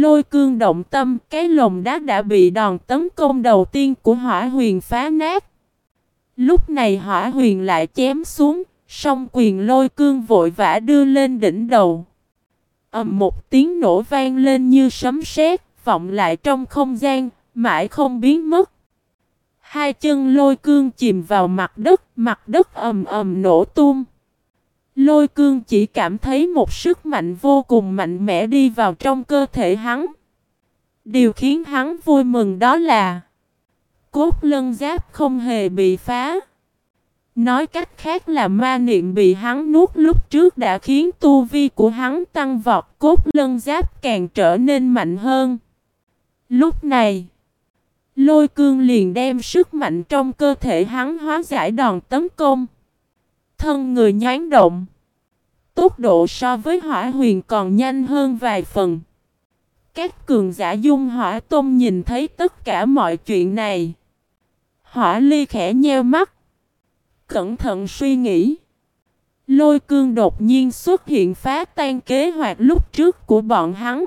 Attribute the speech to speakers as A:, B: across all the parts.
A: Lôi cương động tâm, cái lồng đá đã bị đòn tấn công đầu tiên của hỏa huyền phá nát. Lúc này hỏa huyền lại chém xuống, song quyền lôi cương vội vã đưa lên đỉnh đầu. ầm một tiếng nổ vang lên như sấm sét, vọng lại trong không gian, mãi không biến mất. Hai chân lôi cương chìm vào mặt đất, mặt đất ầm ầm nổ tung. Lôi cương chỉ cảm thấy một sức mạnh vô cùng mạnh mẽ đi vào trong cơ thể hắn. Điều khiến hắn vui mừng đó là Cốt lân giáp không hề bị phá. Nói cách khác là ma niệm bị hắn nuốt lúc trước đã khiến tu vi của hắn tăng vọt cốt lân giáp càng trở nên mạnh hơn. Lúc này, lôi cương liền đem sức mạnh trong cơ thể hắn hóa giải đòn tấn công. Thân người nhán động. Tốc độ so với hỏa huyền còn nhanh hơn vài phần. Các cường giả dung hỏa tôm nhìn thấy tất cả mọi chuyện này. Hỏa ly khẽ nheo mắt. Cẩn thận suy nghĩ. Lôi cương đột nhiên xuất hiện phá tan kế hoạch lúc trước của bọn hắn.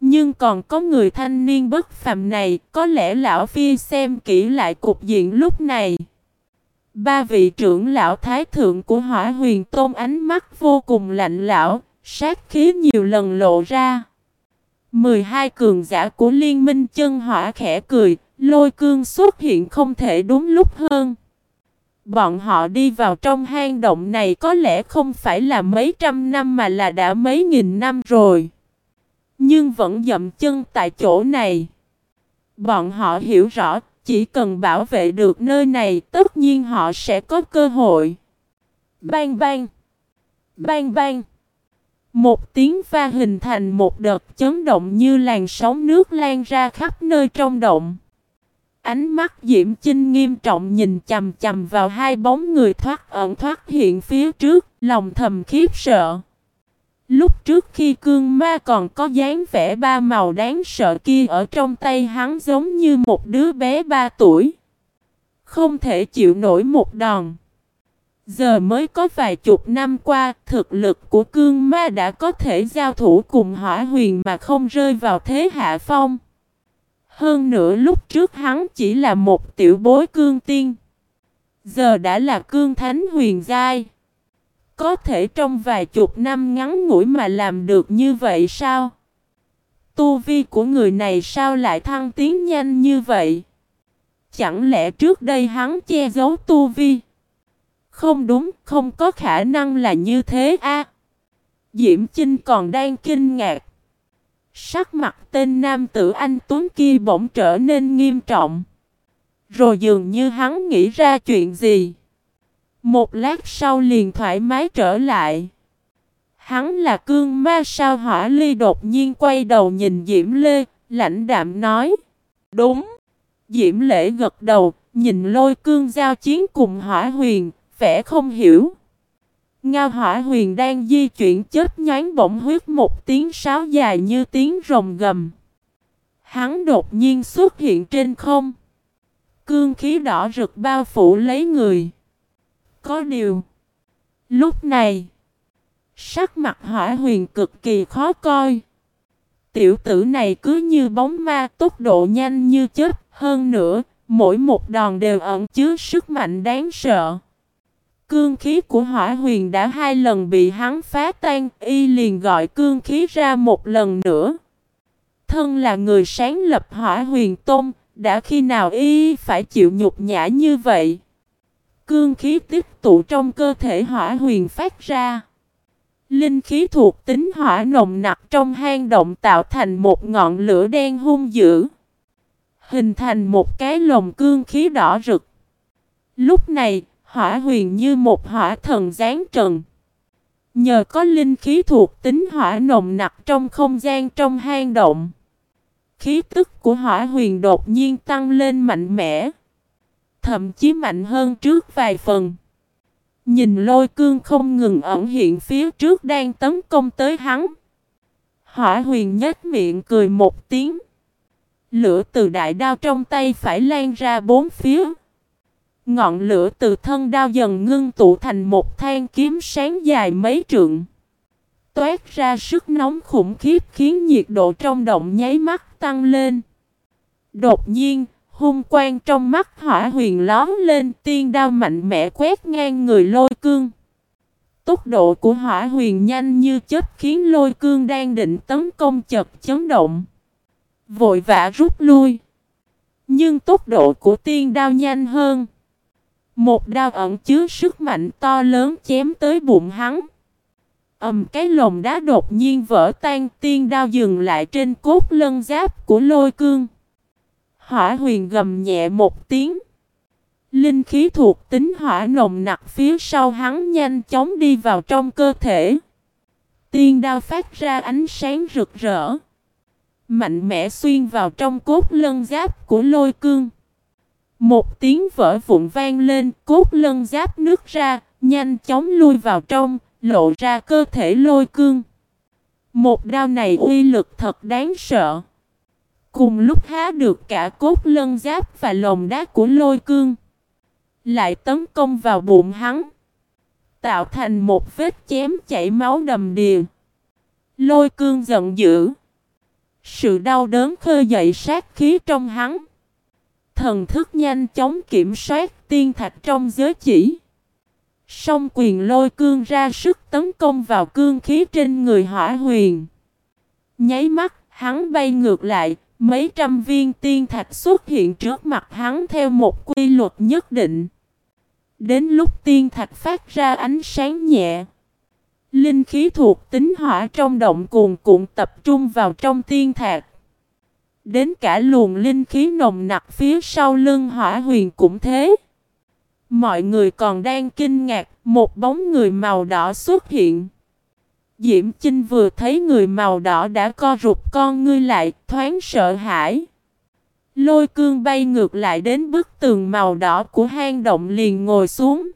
A: Nhưng còn có người thanh niên bất phàm này, có lẽ lão phi xem kỹ lại cục diện lúc này. Ba vị trưởng lão thái thượng của hỏa huyền tôn ánh mắt vô cùng lạnh lão, sát khí nhiều lần lộ ra. 12 cường giả của liên minh chân hỏa khẽ cười, lôi cương xuất hiện không thể đúng lúc hơn. Bọn họ đi vào trong hang động này có lẽ không phải là mấy trăm năm mà là đã mấy nghìn năm rồi. Nhưng vẫn dậm chân tại chỗ này. Bọn họ hiểu rõ, chỉ cần bảo vệ được nơi này, tất nhiên họ sẽ có cơ hội. Bang bang! Bang bang! Một tiếng pha hình thành một đợt chấn động như làn sóng nước lan ra khắp nơi trong động. Ánh mắt Diễm Chinh nghiêm trọng nhìn chầm chầm vào hai bóng người thoát ẩn thoát hiện phía trước, lòng thầm khiếp sợ. Lúc trước khi cương ma còn có dáng vẻ ba màu đáng sợ kia ở trong tay hắn giống như một đứa bé ba tuổi. Không thể chịu nổi một đòn. Giờ mới có vài chục năm qua, thực lực của cương ma đã có thể giao thủ cùng hỏa huyền mà không rơi vào thế hạ phong. Hơn nữa lúc trước hắn chỉ là một tiểu bối cương tiên. Giờ đã là cương thánh huyền giai. Có thể trong vài chục năm ngắn ngủi mà làm được như vậy sao? Tu vi của người này sao lại thăng tiến nhanh như vậy? Chẳng lẽ trước đây hắn che giấu tu vi? Không đúng, không có khả năng là như thế a. Diễm Chinh còn đang kinh ngạc. Sắc mặt tên nam tử anh Tuấn kia bỗng trở nên nghiêm trọng. Rồi dường như hắn nghĩ ra chuyện gì. Một lát sau liền thoải mái trở lại. Hắn là cương ma sao hỏa ly đột nhiên quay đầu nhìn Diễm Lê, lãnh đạm nói. Đúng. Diễm Lễ gật đầu, nhìn lôi cương giao chiến cùng hỏa huyền, vẻ không hiểu. Ngao hỏa huyền đang di chuyển chết nhánh bỗng huyết một tiếng sáo dài như tiếng rồng gầm. Hắn đột nhiên xuất hiện trên không. Cương khí đỏ rực bao phủ lấy người. Có điều. Lúc này. Sắc mặt hỏa huyền cực kỳ khó coi. Tiểu tử này cứ như bóng ma tốc độ nhanh như chết. Hơn nữa, mỗi một đòn đều ẩn chứa sức mạnh đáng sợ. Cương khí của hỏa huyền đã hai lần bị hắn phá tan, y liền gọi cương khí ra một lần nữa. Thân là người sáng lập hỏa huyền tôn, đã khi nào y phải chịu nhục nhã như vậy? Cương khí tích tụ trong cơ thể hỏa huyền phát ra. Linh khí thuộc tính hỏa nồng nặc trong hang động tạo thành một ngọn lửa đen hung dữ. Hình thành một cái lồng cương khí đỏ rực. Lúc này, hỏa huyền như một hỏa thần giáng trần. Nhờ có linh khí thuộc tính hỏa nồng nặc trong không gian trong hang động. Khí tức của hỏa huyền đột nhiên tăng lên mạnh mẽ. Thậm chí mạnh hơn trước vài phần. Nhìn lôi cương không ngừng ẩn hiện phía trước đang tấn công tới hắn. Hỏa huyền nhếch miệng cười một tiếng. Lửa từ đại đao trong tay phải lan ra bốn phía. Ngọn lửa từ thân đao dần ngưng tụ thành một than kiếm sáng dài mấy trượng. toát ra sức nóng khủng khiếp khiến nhiệt độ trong động nháy mắt tăng lên. Đột nhiên, hung quang trong mắt hỏa huyền lón lên, tiên đao mạnh mẽ quét ngang người lôi cương. Tốc độ của hỏa huyền nhanh như chết khiến lôi cương đang định tấn công chật chấn động. Vội vã rút lui. Nhưng tốc độ của tiên đao nhanh hơn. Một đao ẩn chứa sức mạnh to lớn chém tới bụng hắn. ầm, cái lồng đá đột nhiên vỡ tan, tiên đao dừng lại trên cốt lân giáp của lôi cương. Hỏa huyền gầm nhẹ một tiếng. Linh khí thuộc tính hỏa nồng nặc phía sau hắn nhanh chóng đi vào trong cơ thể. Tiên đao phát ra ánh sáng rực rỡ. Mạnh mẽ xuyên vào trong cốt lân giáp của lôi cương. Một tiếng vỡ vụn vang lên, cốt lân giáp nước ra, nhanh chóng lui vào trong, lộ ra cơ thể lôi cương. Một đao này uy lực thật đáng sợ. Cùng lúc há được cả cốt lân giáp và lồng đá của lôi cương. Lại tấn công vào bụng hắn. Tạo thành một vết chém chảy máu đầm đìa. Lôi cương giận dữ. Sự đau đớn khơi dậy sát khí trong hắn. Thần thức nhanh chóng kiểm soát tiên thạch trong giới chỉ. Song quyền lôi cương ra sức tấn công vào cương khí trên người hỏa huyền. Nháy mắt, hắn bay ngược lại, mấy trăm viên tiên thạch xuất hiện trước mặt hắn theo một quy luật nhất định. Đến lúc tiên thạch phát ra ánh sáng nhẹ. Linh khí thuộc tính hỏa trong động cuồn cuộn tập trung vào trong tiên thạch. Đến cả luồng linh khí nồng nặc phía sau lưng hỏa huyền cũng thế. Mọi người còn đang kinh ngạc, một bóng người màu đỏ xuất hiện. Diễm Chinh vừa thấy người màu đỏ đã co rụt con ngươi lại, thoáng sợ hãi. Lôi cương bay ngược lại đến bức tường màu đỏ của hang động liền ngồi xuống.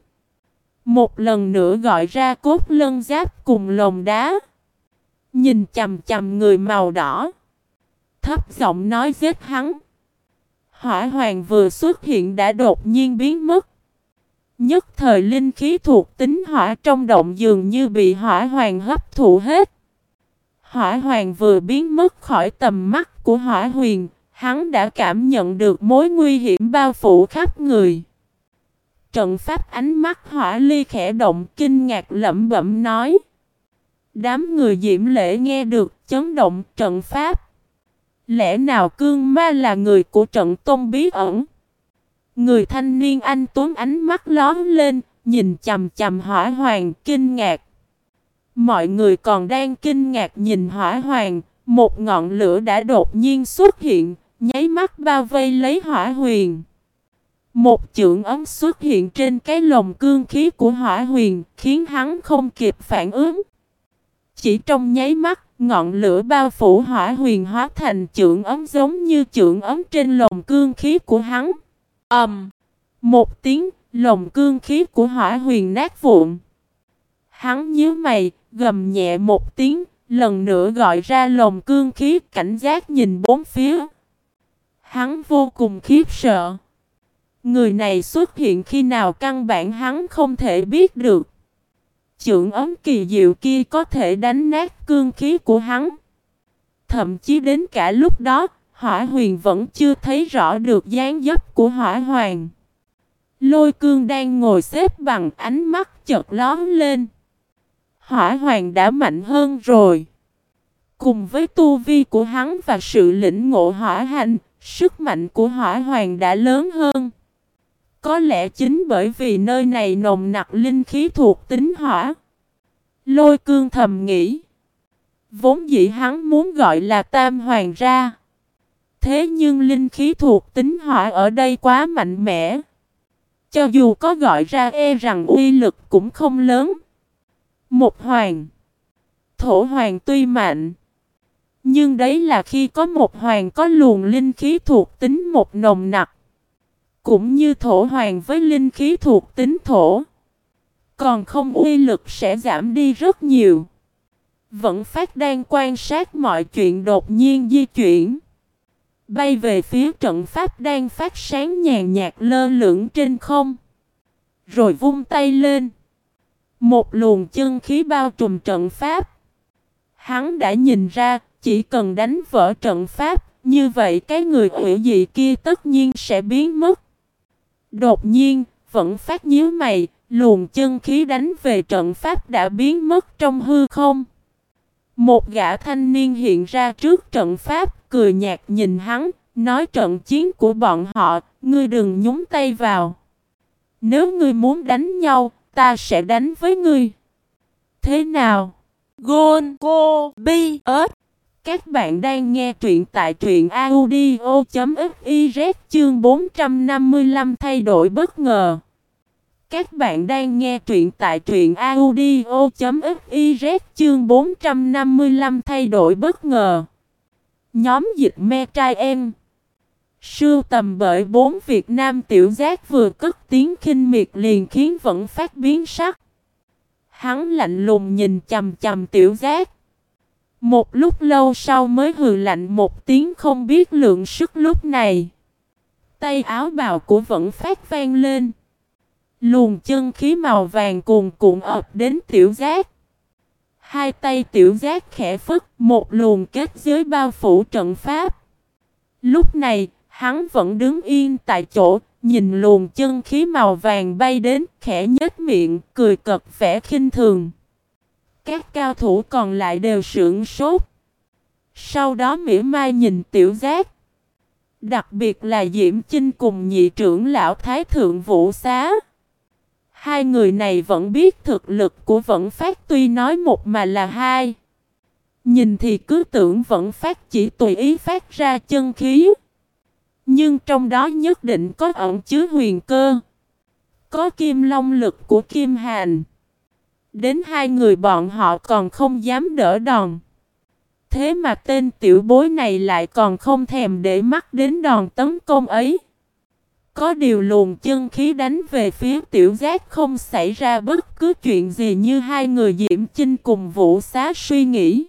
A: Một lần nữa gọi ra cốt lân giáp cùng lồng đá. Nhìn chầm chầm người màu đỏ. Thấp giọng nói giết hắn. Hỏa hoàng vừa xuất hiện đã đột nhiên biến mất. Nhất thời linh khí thuộc tính hỏa trong động dường như bị hỏa hoàng hấp thụ hết. Hỏa hoàng vừa biến mất khỏi tầm mắt của hỏa huyền, hắn đã cảm nhận được mối nguy hiểm bao phủ khắp người. Trận pháp ánh mắt hỏa ly khẽ động kinh ngạc lẩm bẩm nói. Đám người diễm lễ nghe được chấn động trận pháp. Lẽ nào cương ma là người của trận tôn bí ẩn? Người thanh niên anh tuấn ánh mắt lón lên, nhìn chầm chầm hỏa hoàng kinh ngạc. Mọi người còn đang kinh ngạc nhìn hỏa hoàng, một ngọn lửa đã đột nhiên xuất hiện, nháy mắt bao vây lấy hỏa huyền. Một chưởng ấm xuất hiện trên cái lồng cương khí của hỏa huyền, khiến hắn không kịp phản ứng. Chỉ trong nháy mắt, ngọn lửa bao phủ hỏa huyền hóa thành chưởng ấm giống như chưởng ấm trên lồng cương khí của hắn ầm, một tiếng, lồng cương khí của hỏa huyền nát vụn. Hắn nhíu mày, gầm nhẹ một tiếng, lần nữa gọi ra lồng cương khí cảnh giác nhìn bốn phía. Hắn vô cùng khiếp sợ. Người này xuất hiện khi nào căn bản hắn không thể biết được. Chưởng ấm kỳ diệu kia có thể đánh nát cương khí của hắn. Thậm chí đến cả lúc đó, hỏa huyền vẫn chưa thấy rõ được dáng dấp của hỏa hoàng. Lôi cương đang ngồi xếp bằng ánh mắt chợt lón lên. Hỏa hoàng đã mạnh hơn rồi. Cùng với tu vi của hắn và sự lĩnh ngộ hỏa hành, sức mạnh của hỏa hoàng đã lớn hơn. Có lẽ chính bởi vì nơi này nồng nặc linh khí thuộc tính hỏa. Lôi cương thầm nghĩ. Vốn dĩ hắn muốn gọi là tam hoàng ra. Thế nhưng linh khí thuộc tính hỏa ở đây quá mạnh mẽ. Cho dù có gọi ra e rằng uy lực cũng không lớn. Một hoàng. Thổ hoàng tuy mạnh. Nhưng đấy là khi có một hoàng có luồng linh khí thuộc tính một nồng nặc. Cũng như thổ hoàng với linh khí thuộc tính thổ. Còn không uy lực sẽ giảm đi rất nhiều. Vẫn phát đang quan sát mọi chuyện đột nhiên di chuyển. Bay về phía trận pháp đang phát sáng nhàn nhạt lơ lửng trên không. Rồi vung tay lên. Một luồng chân khí bao trùm trận pháp. Hắn đã nhìn ra, chỉ cần đánh vỡ trận pháp, như vậy cái người quỷ dị kia tất nhiên sẽ biến mất. Đột nhiên, vẫn phát nhíu mày, luồng chân khí đánh về trận pháp đã biến mất trong hư không. Một gã thanh niên hiện ra trước trận pháp, cười nhạt nhìn hắn, nói trận chiến của bọn họ, ngươi đừng nhúng tay vào. Nếu ngươi muốn đánh nhau, ta sẽ đánh với ngươi. Thế nào?
B: Gôn Cô Bi ớt
A: Các bạn đang nghe truyện tại truyện audio.fiz chương 455 thay đổi bất ngờ. Các bạn đang nghe truyện tại truyện audio.fiz chương 455 thay đổi bất ngờ. Nhóm dịch me trai em Sưu tầm bởi bốn Việt Nam tiểu giác vừa cất tiếng khinh miệt liền khiến vẫn phát biến sắc. Hắn lạnh lùng nhìn chầm chầm tiểu giác. Một lúc lâu sau mới hừ lạnh một tiếng không biết lượng sức lúc này. Tay áo bào của vẫn phát vang lên. Luồng chân khí màu vàng cuồn cuộn ập đến tiểu giác. Hai tay tiểu giác khẽ phức, một luồng kết giới bao phủ trận pháp. Lúc này, hắn vẫn đứng yên tại chỗ, nhìn luồng chân khí màu vàng bay đến, khẽ nhếch miệng, cười cật vẻ khinh thường. Các cao thủ còn lại đều sững sốt. Sau đó mỉa mai nhìn tiểu giác. Đặc biệt là Diễm Chinh cùng nhị trưởng lão Thái Thượng Vũ Xá. Hai người này vẫn biết thực lực của Vẫn Phát, tuy nói một mà là hai. Nhìn thì cứ tưởng Vẫn Phát chỉ tùy ý phát ra chân khí. Nhưng trong đó nhất định có ẩn chứa huyền cơ. Có kim long lực của Kim Hàn. Đến hai người bọn họ còn không dám đỡ đòn. Thế mà tên tiểu bối này lại còn không thèm để mắt đến đòn tấn công ấy. Có điều luồng chân khí đánh về phía tiểu giác không xảy ra bất cứ chuyện gì như hai người Diễm Chinh cùng Vũ Xá suy nghĩ.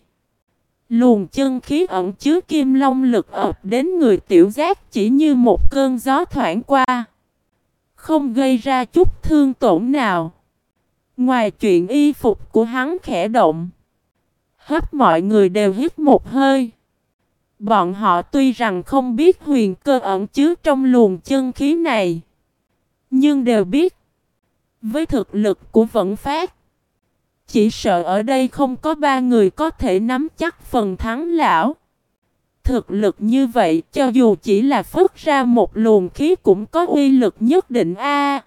A: Luồng chân khí ẩn chứa kim long lực ập đến người tiểu giác chỉ như một cơn gió thoảng qua. Không gây ra chút thương tổn nào. Ngoài chuyện y phục của hắn khẽ động. Hết mọi người đều hít một hơi. Bọn họ tuy rằng không biết huyền cơ ẩn chứa trong luồng chân khí này. Nhưng đều biết. Với thực lực của vận phát. Chỉ sợ ở đây không có ba người có thể nắm chắc phần thắng lão. Thực lực như vậy cho dù chỉ là phất ra một luồng khí cũng có uy lực nhất định a.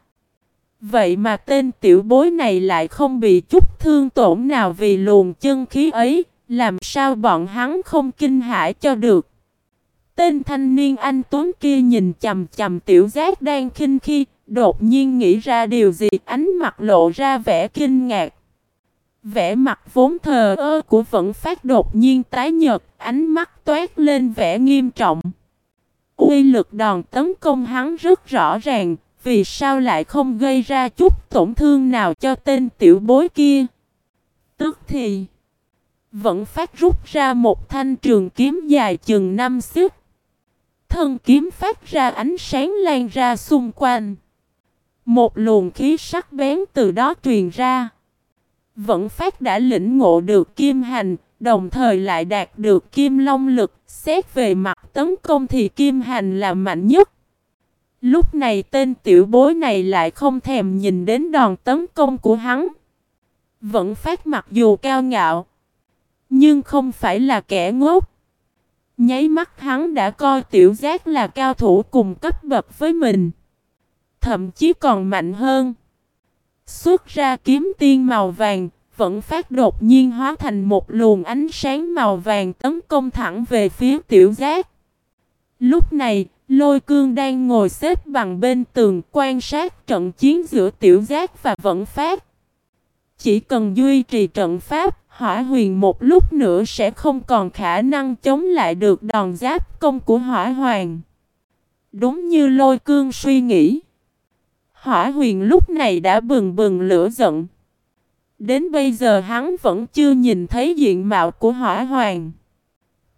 A: vậy mà tên tiểu bối này lại không bị chút thương tổn nào vì luồng chân khí ấy, làm sao bọn hắn không kinh hãi cho được. Tên thanh niên anh Tuấn kia nhìn chầm chầm tiểu giác đang khinh khi, đột nhiên nghĩ ra điều gì ánh mặt lộ ra vẻ kinh ngạc. Vẻ mặt vốn thờ ơ của vẫn phát đột nhiên tái nhợt, ánh mắt toát lên vẻ nghiêm trọng. Uy lực đòn tấn công hắn rất rõ ràng, vì sao lại không gây ra chút tổn thương nào cho tên tiểu bối kia. Tức thì, vẫn phát rút ra một thanh trường kiếm dài chừng năm xích. Thân kiếm phát ra ánh sáng lan ra xung quanh. Một luồng khí sắc bén từ đó truyền ra. Vẫn phát đã lĩnh ngộ được kim hành, đồng thời lại đạt được kim long lực, xét về mặt tấn công thì kim hành là mạnh nhất. Lúc này tên tiểu bối này lại không thèm nhìn đến đòn tấn công của hắn. Vẫn phát mặc dù cao ngạo, nhưng không phải là kẻ ngốc. Nháy mắt hắn đã coi tiểu giác là cao thủ cùng cấp bậc với mình. Thậm chí còn mạnh hơn. Xuất ra kiếm tiên màu vàng, vẫn phát đột nhiên hóa thành một luồng ánh sáng màu vàng tấn công thẳng về phía tiểu giác. Lúc này, lôi cương đang ngồi xếp bằng bên tường quan sát trận chiến giữa tiểu giác và vẫn phát. Chỉ cần duy trì trận pháp, hỏa huyền một lúc nữa sẽ không còn khả năng chống lại được đòn giáp công của hỏa hoàng. Đúng như lôi cương suy nghĩ. Hỏa huyền lúc này đã bừng bừng lửa giận. Đến bây giờ hắn vẫn chưa nhìn thấy diện mạo của hỏa hoàng.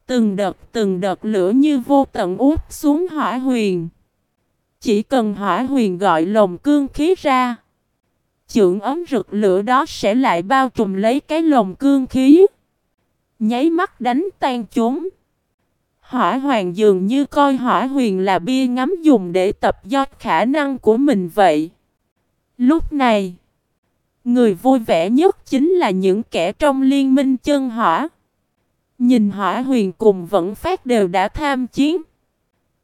A: Từng đợt từng đợt lửa như vô tận út xuống hỏa huyền. Chỉ cần hỏa huyền gọi lồng cương khí ra. Chưởng ấm rực lửa đó sẽ lại bao trùm lấy cái lồng cương khí. Nháy mắt đánh tan chúng. Hỏa hoàng dường như coi hỏa huyền là bia ngắm dùng để tập do khả năng của mình vậy. Lúc này, người vui vẻ nhất chính là những kẻ trong liên minh chân hỏa. Nhìn hỏa huyền cùng vẫn phát đều đã tham chiến.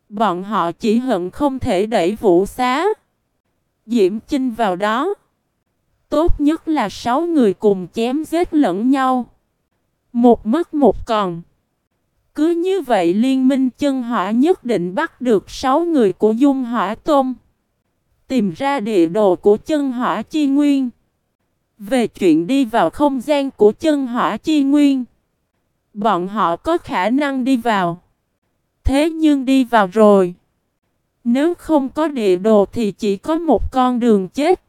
A: Bọn họ chỉ hận không thể đẩy vũ xá. Diễm Chinh vào đó. Tốt nhất là sáu người cùng chém giết lẫn nhau. Một mất một còn. Cứ như vậy liên minh chân hỏa nhất định bắt được sáu người của dung hỏa tôm Tìm ra địa đồ của chân hỏa chi nguyên. Về chuyện đi vào không gian của chân hỏa chi nguyên. Bọn họ có khả năng đi vào. Thế nhưng đi vào rồi. Nếu không có địa đồ thì chỉ có một con đường chết.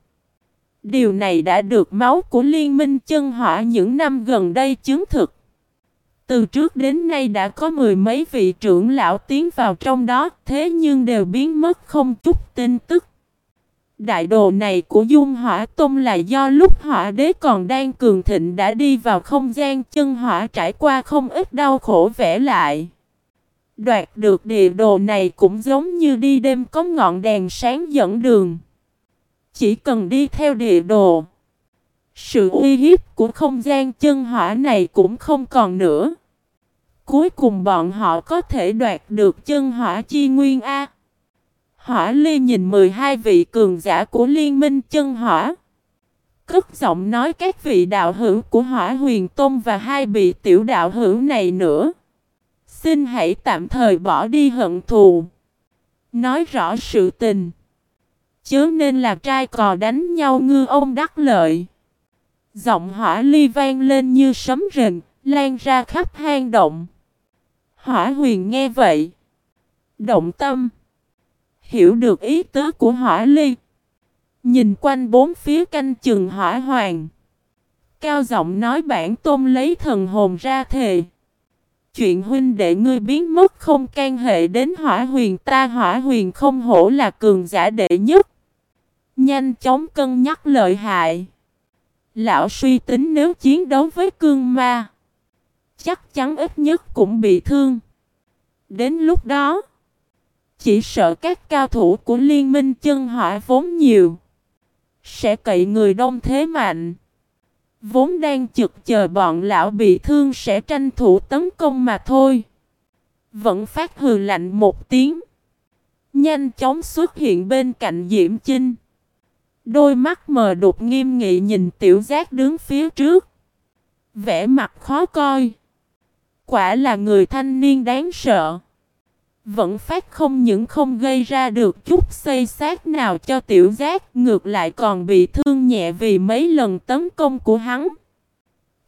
A: Điều này đã được máu của Liên minh chân hỏa những năm gần đây chứng thực. Từ trước đến nay đã có mười mấy vị trưởng lão tiến vào trong đó, thế nhưng đều biến mất không chút tin tức. Đại đồ này của Dung Hỏa Tông là do lúc hỏa đế còn đang cường thịnh đã đi vào không gian chân hỏa trải qua không ít đau khổ vẽ lại. Đoạt được địa đồ này cũng giống như đi đêm có ngọn đèn sáng dẫn đường. Chỉ cần đi theo địa đồ. Sự uy hiếp của không gian chân hỏa này cũng không còn nữa. Cuối cùng bọn họ có thể đoạt được chân hỏa chi nguyên A. Hỏa Ly nhìn 12 vị cường giả của liên minh chân hỏa. Cất giọng nói các vị đạo hữu của hỏa huyền tôn và hai vị tiểu đạo hữu này nữa. Xin hãy tạm thời bỏ đi hận thù. Nói rõ sự tình. Chớ nên là trai cò đánh nhau ngư ông đắc lợi. Giọng hỏa ly vang lên như sấm rền, lan ra khắp hang động. Hỏa huyền nghe vậy. Động tâm. Hiểu được ý tứ của hỏa ly. Nhìn quanh bốn phía canh chừng hỏa hoàng. Cao giọng nói bản tôn lấy thần hồn ra thề. Chuyện huynh đệ ngươi biến mất không can hệ đến hỏa huyền ta hỏa huyền không hổ là cường giả đệ nhất. Nhanh chóng cân nhắc lợi hại. Lão suy tính nếu chiến đấu với cương ma. Chắc chắn ít nhất cũng bị thương. Đến lúc đó. Chỉ sợ các cao thủ của liên minh chân hỏa vốn nhiều. Sẽ cậy người đông thế mạnh. Vốn đang trực chờ bọn lão bị thương sẽ tranh thủ tấn công mà thôi. Vẫn phát hừ lạnh một tiếng. Nhanh chóng xuất hiện bên cạnh Diễm Chinh. Đôi mắt mờ đục nghiêm nghị nhìn tiểu giác đứng phía trước. Vẻ mặt khó coi. Quả là người thanh niên đáng sợ. Vẫn phát không những không gây ra được chút xây xác nào cho tiểu giác, ngược lại còn bị thương nhẹ vì mấy lần tấn công của hắn.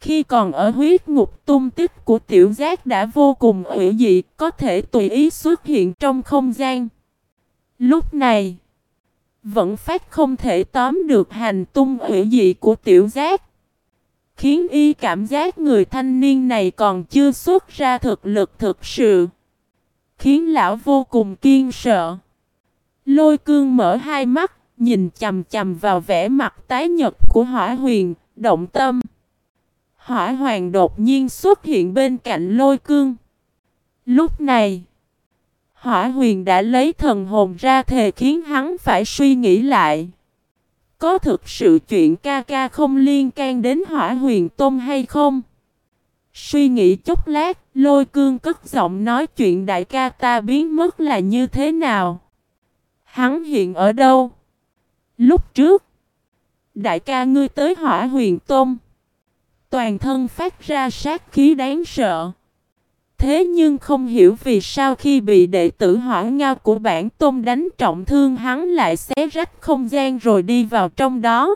A: Khi còn ở huyết ngục tung tích của tiểu giác đã vô cùng ủy dị, có thể tùy ý xuất hiện trong không gian. Lúc này, vẫn phát không thể tóm được hành tung hủy dị của tiểu giác. Khiến y cảm giác người thanh niên này còn chưa xuất ra thực lực thực sự. Khiến lão vô cùng kiên sợ. Lôi cương mở hai mắt, nhìn chầm chầm vào vẻ mặt tái nhật của hỏa huyền, động tâm. Hỏa hoàng đột nhiên xuất hiện bên cạnh lôi cương. Lúc này, hỏa huyền đã lấy thần hồn ra thề khiến hắn phải suy nghĩ lại. Có thực sự chuyện ca ca không liên can đến hỏa huyền Tôm hay không? Suy nghĩ chốc lát, lôi cương cất giọng nói chuyện đại ca ta biến mất là như thế nào? Hắn hiện ở đâu? Lúc trước, đại ca ngươi tới hỏa huyền Tôm, Toàn thân phát ra sát khí đáng sợ. Thế nhưng không hiểu vì sao khi bị đệ tử hỏa ngao của bản tôn đánh trọng thương hắn lại xé rách không gian rồi đi vào trong đó.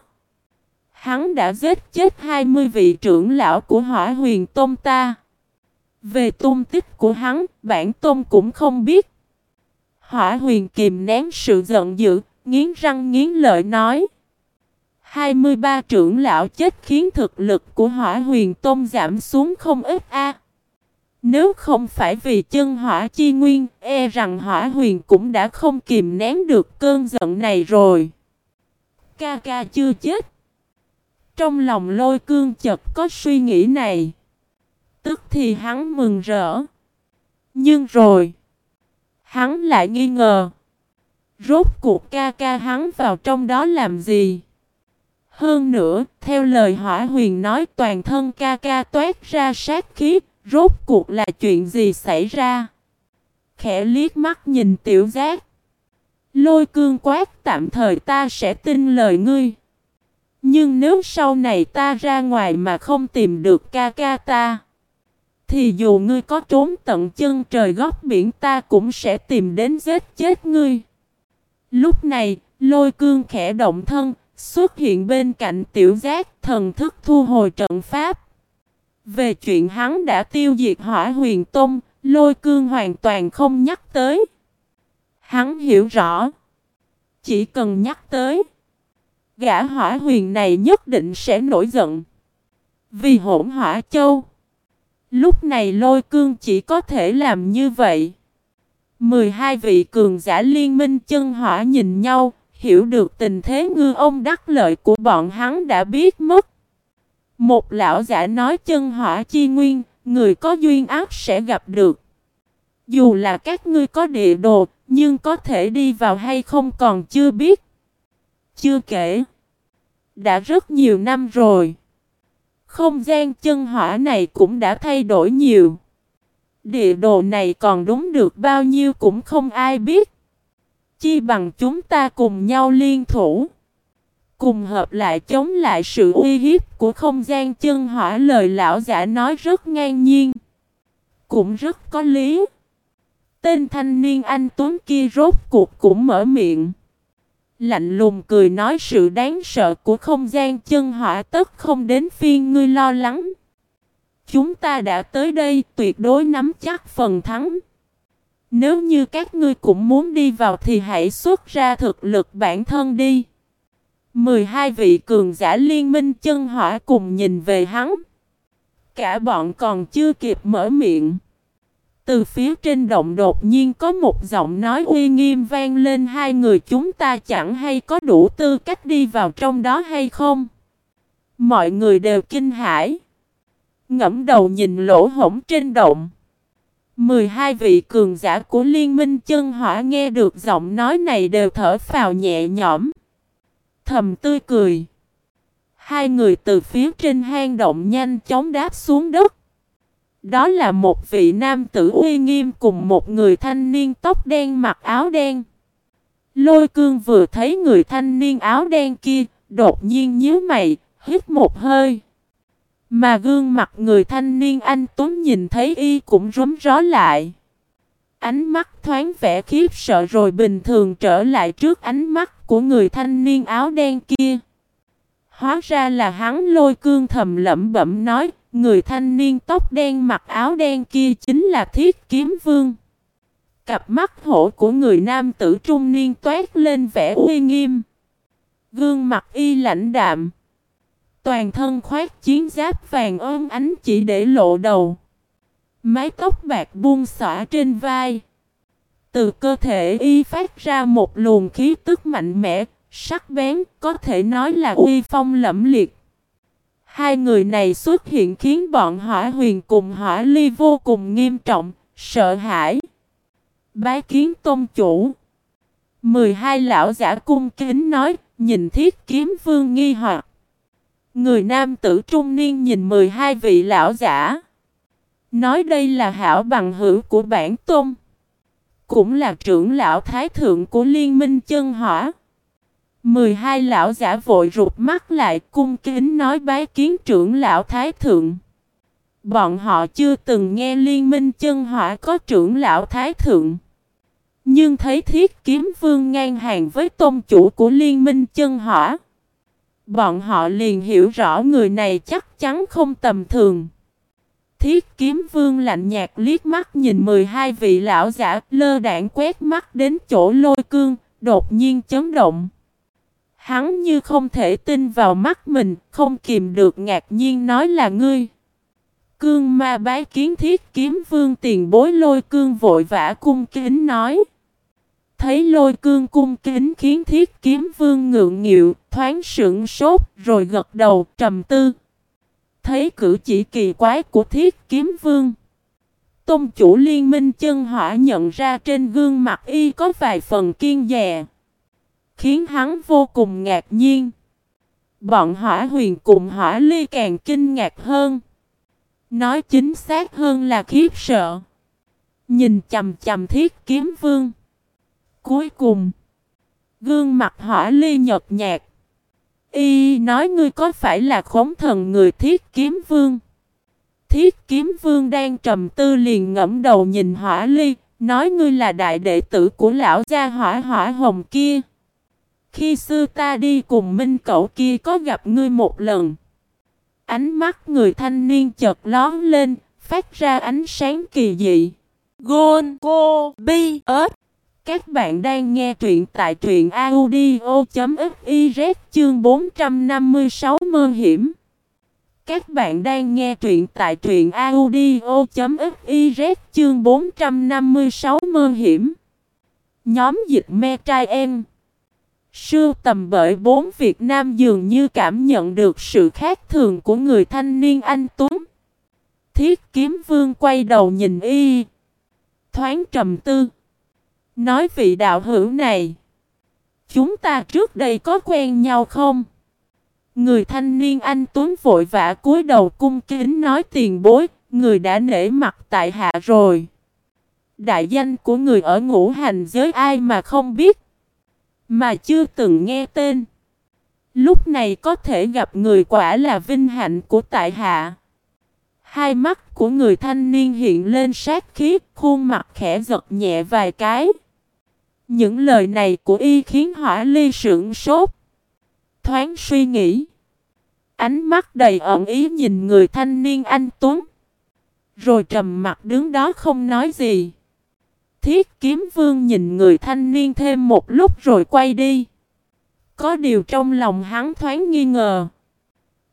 A: Hắn đã giết chết 20 vị trưởng lão của hỏa huyền tôn ta. Về tung tích của hắn, bản tôn cũng không biết. Hỏa huyền kìm nén sự giận dữ, nghiến răng nghiến lợi nói. 23 trưởng lão chết khiến thực lực của hỏa huyền tôn giảm xuống không ít a. Nếu không phải vì chân hỏa chi nguyên, e rằng hỏa huyền cũng đã không kìm nén được cơn giận này rồi. Ca ca chưa chết. Trong lòng lôi cương chật có suy nghĩ này. Tức thì hắn mừng rỡ. Nhưng rồi, hắn lại nghi ngờ. Rốt cuộc ca ca hắn vào trong đó làm gì? Hơn nữa, theo lời hỏa huyền nói toàn thân ca ca toát ra sát khí, rốt cuộc là chuyện gì xảy ra? Khẽ liếc mắt nhìn tiểu giác. Lôi cương quát, tạm thời ta sẽ tin lời ngươi. Nhưng nếu sau này ta ra ngoài mà không tìm được ca ca ta, Thì dù ngươi có trốn tận chân trời góc biển, ta cũng sẽ tìm đến giết chết ngươi Lúc này, lôi cương khẽ động thân, Xuất hiện bên cạnh tiểu giác, thần thức thu hồi trận pháp về chuyện hắn đã tiêu diệt hỏa huyền tông Lôi cương hoàn toàn không nhắc tới Hắn hiểu rõ Chỉ cần nhắc tới Gã hỏa huyền này nhất định sẽ nổi giận. Vì hỗn hỏa châu. Lúc này lôi cương chỉ có thể làm như vậy. 12 vị cường giả liên minh chân hỏa nhìn nhau, hiểu được tình thế ngư ông đắc lợi của bọn hắn đã biết mất. Một lão giả nói chân hỏa chi nguyên, người có duyên ác sẽ gặp được. Dù là các ngươi có địa đồ, nhưng có thể đi vào hay không còn chưa biết. Chưa kể, đã rất nhiều năm rồi. Không gian chân hỏa này cũng đã thay đổi nhiều. Địa đồ này còn đúng được bao nhiêu cũng không ai biết. Chi bằng chúng ta cùng nhau liên thủ. Cùng hợp lại chống lại sự uy hiếp của không gian chân hỏa, lời lão giả nói rất ngang nhiên. Cũng rất có lý. Tên thanh niên anh Tuấn kia rốt cuộc cũng mở miệng. Lạnh lùng cười nói sự đáng sợ của không gian chân hỏa tất không đến phiên ngươi lo lắng. Chúng ta đã tới đây, tuyệt đối nắm chắc phần thắng. Nếu như các ngươi cũng muốn đi vào thì hãy xuất ra thực lực bản thân đi. 12 vị cường giả liên minh chân hỏa cùng nhìn về hắn. Cả bọn còn chưa kịp mở miệng. Từ phía trên động đột nhiên có một giọng nói uy nghiêm vang lên, hai người chúng ta chẳng hay có đủ tư cách đi vào trong đó hay không. Mọi người đều kinh hãi. Ngẫm đầu nhìn lỗ hổng trên động. 12 vị cường giả của liên minh chân hỏa nghe được giọng nói này đều thở phào nhẹ nhõm. Thầm tươi cười. Hai người từ phía trên hang động nhanh chóng đáp xuống đất. Đó là một vị nam tử uy nghiêm cùng một người thanh niên tóc đen mặc áo đen. Lôi cương vừa thấy người thanh niên áo đen kia, đột nhiên nhíu mày, hít một hơi. Mà gương mặt người thanh niên anh Tuấn nhìn thấy y cũng rúm ró lại. Ánh mắt thoáng vẻ khiếp sợ rồi bình thường trở lại trước ánh mắt của người thanh niên áo đen kia. Hóa ra là hắn lôi cương thầm lẩm bẩm nói, Người thanh niên tóc đen mặc áo đen kia chính là Thiết Kiếm Vương. Cặp mắt hổ của người nam tử trung niên toát lên vẻ uy nghiêm. Gương mặt y lãnh đạm. Toàn thân khoác chiến giáp vàng ôm ánh chỉ để lộ đầu. Mái tóc bạc buông xõa trên vai. Từ cơ thể y phát ra một luồng khí tức mạnh mẽ, sắc bén, có thể nói là uy phong lẫm liệt. Hai người này xuất hiện khiến bọn hỏa huyền cùng hỏa ly vô cùng nghiêm trọng, sợ hãi. Bái kiến tôn chủ. 12 lão giả cung kính nói, nhìn thiết kiếm vương nghi hoặc. Người nam tử trung niên nhìn 12 vị lão giả. Nói đây là hảo bằng hữu của bản tôn. Cũng là trưởng lão thái thượng của liên minh chân hỏa. 12 lão giả vội rụt mắt lại cung kính nói bái kiến trưởng lão Thái Thượng. Bọn họ chưa từng nghe liên minh chân hỏa có trưởng lão Thái Thượng. Nhưng thấy thiết kiếm vương ngang hàng với tôn chủ của liên minh chân hỏa. Bọn họ liền hiểu rõ người này chắc chắn không tầm thường. Thiết kiếm vương lạnh nhạt liếc mắt nhìn 12 vị lão giả lơ đạn quét mắt đến chỗ lôi cương, đột nhiên chấn động. Hắn như không thể tin vào mắt mình, không kìm được ngạc nhiên nói là ngươi. Cương ma bái kiến thiết kiếm vương tiền bối lôi cương vội vã cung kính nói. Thấy lôi cương cung kính khiến thiết kiếm vương ngượng nghịu, thoáng sững sốt rồi gật đầu trầm tư. Thấy cử chỉ kỳ quái của thiết kiếm vương. Tôn chủ liên minh chân hỏa nhận ra trên gương mặt y có vài phần kiên dè. Khiến hắn vô cùng ngạc nhiên. Bọn hỏa huyền cùng hỏa ly càng kinh ngạc hơn. Nói chính xác hơn là khiếp sợ. Nhìn chầm chầm thiết kiếm vương. Cuối cùng. Gương mặt hỏa ly nhợt nhạt. Y nói ngươi có phải là khống thần người thiết kiếm vương? Thiết kiếm vương đang trầm tư liền ngẫm đầu nhìn hỏa ly, nói ngươi là đại đệ tử của lão gia hỏa hỏa hồng kia. Khi xưa ta đi cùng minh cậu kia có gặp ngươi một lần. Ánh mắt người thanh niên chợt lón lên, phát ra ánh sáng kỳ dị.
B: Gôn Cô Bi ớt
A: các bạn đang nghe truyện tại truyện audio.fiz chương 456 mơ hiểm. Các bạn đang nghe truyện tại truyện audio.fiz chương 456 mơ hiểm. Nhóm dịch me trai em. Sưu tầm bởi bốn Việt Nam dường như cảm nhận được sự khác thường của người thanh niên anh Tuấn. Thiết kiếm vương quay đầu nhìn y. Thoáng trầm tư. Nói vị đạo hữu này. Chúng ta trước đây có quen nhau không? Người thanh niên anh Tuấn vội vã cúi đầu cung kính nói tiền bối, người đã nể mặt tại hạ rồi. Đại danh của người ở ngũ hành giới ai mà không biết, mà chưa từng nghe tên. Lúc này có thể gặp người quả là vinh hạnh của tại hạ. Hai mắt của người thanh niên hiện lên sát khí, khuôn mặt khẽ giật nhẹ vài cái. Những lời này của y khiến hỏa ly sững sốt. Thoáng suy nghĩ. Ánh mắt đầy ẩn ý nhìn người thanh niên anh Tuấn. Rồi trầm mặt đứng đó không nói gì. Thiết kiếm vương nhìn người thanh niên thêm một lúc rồi quay đi. Có điều trong lòng hắn thoáng nghi ngờ.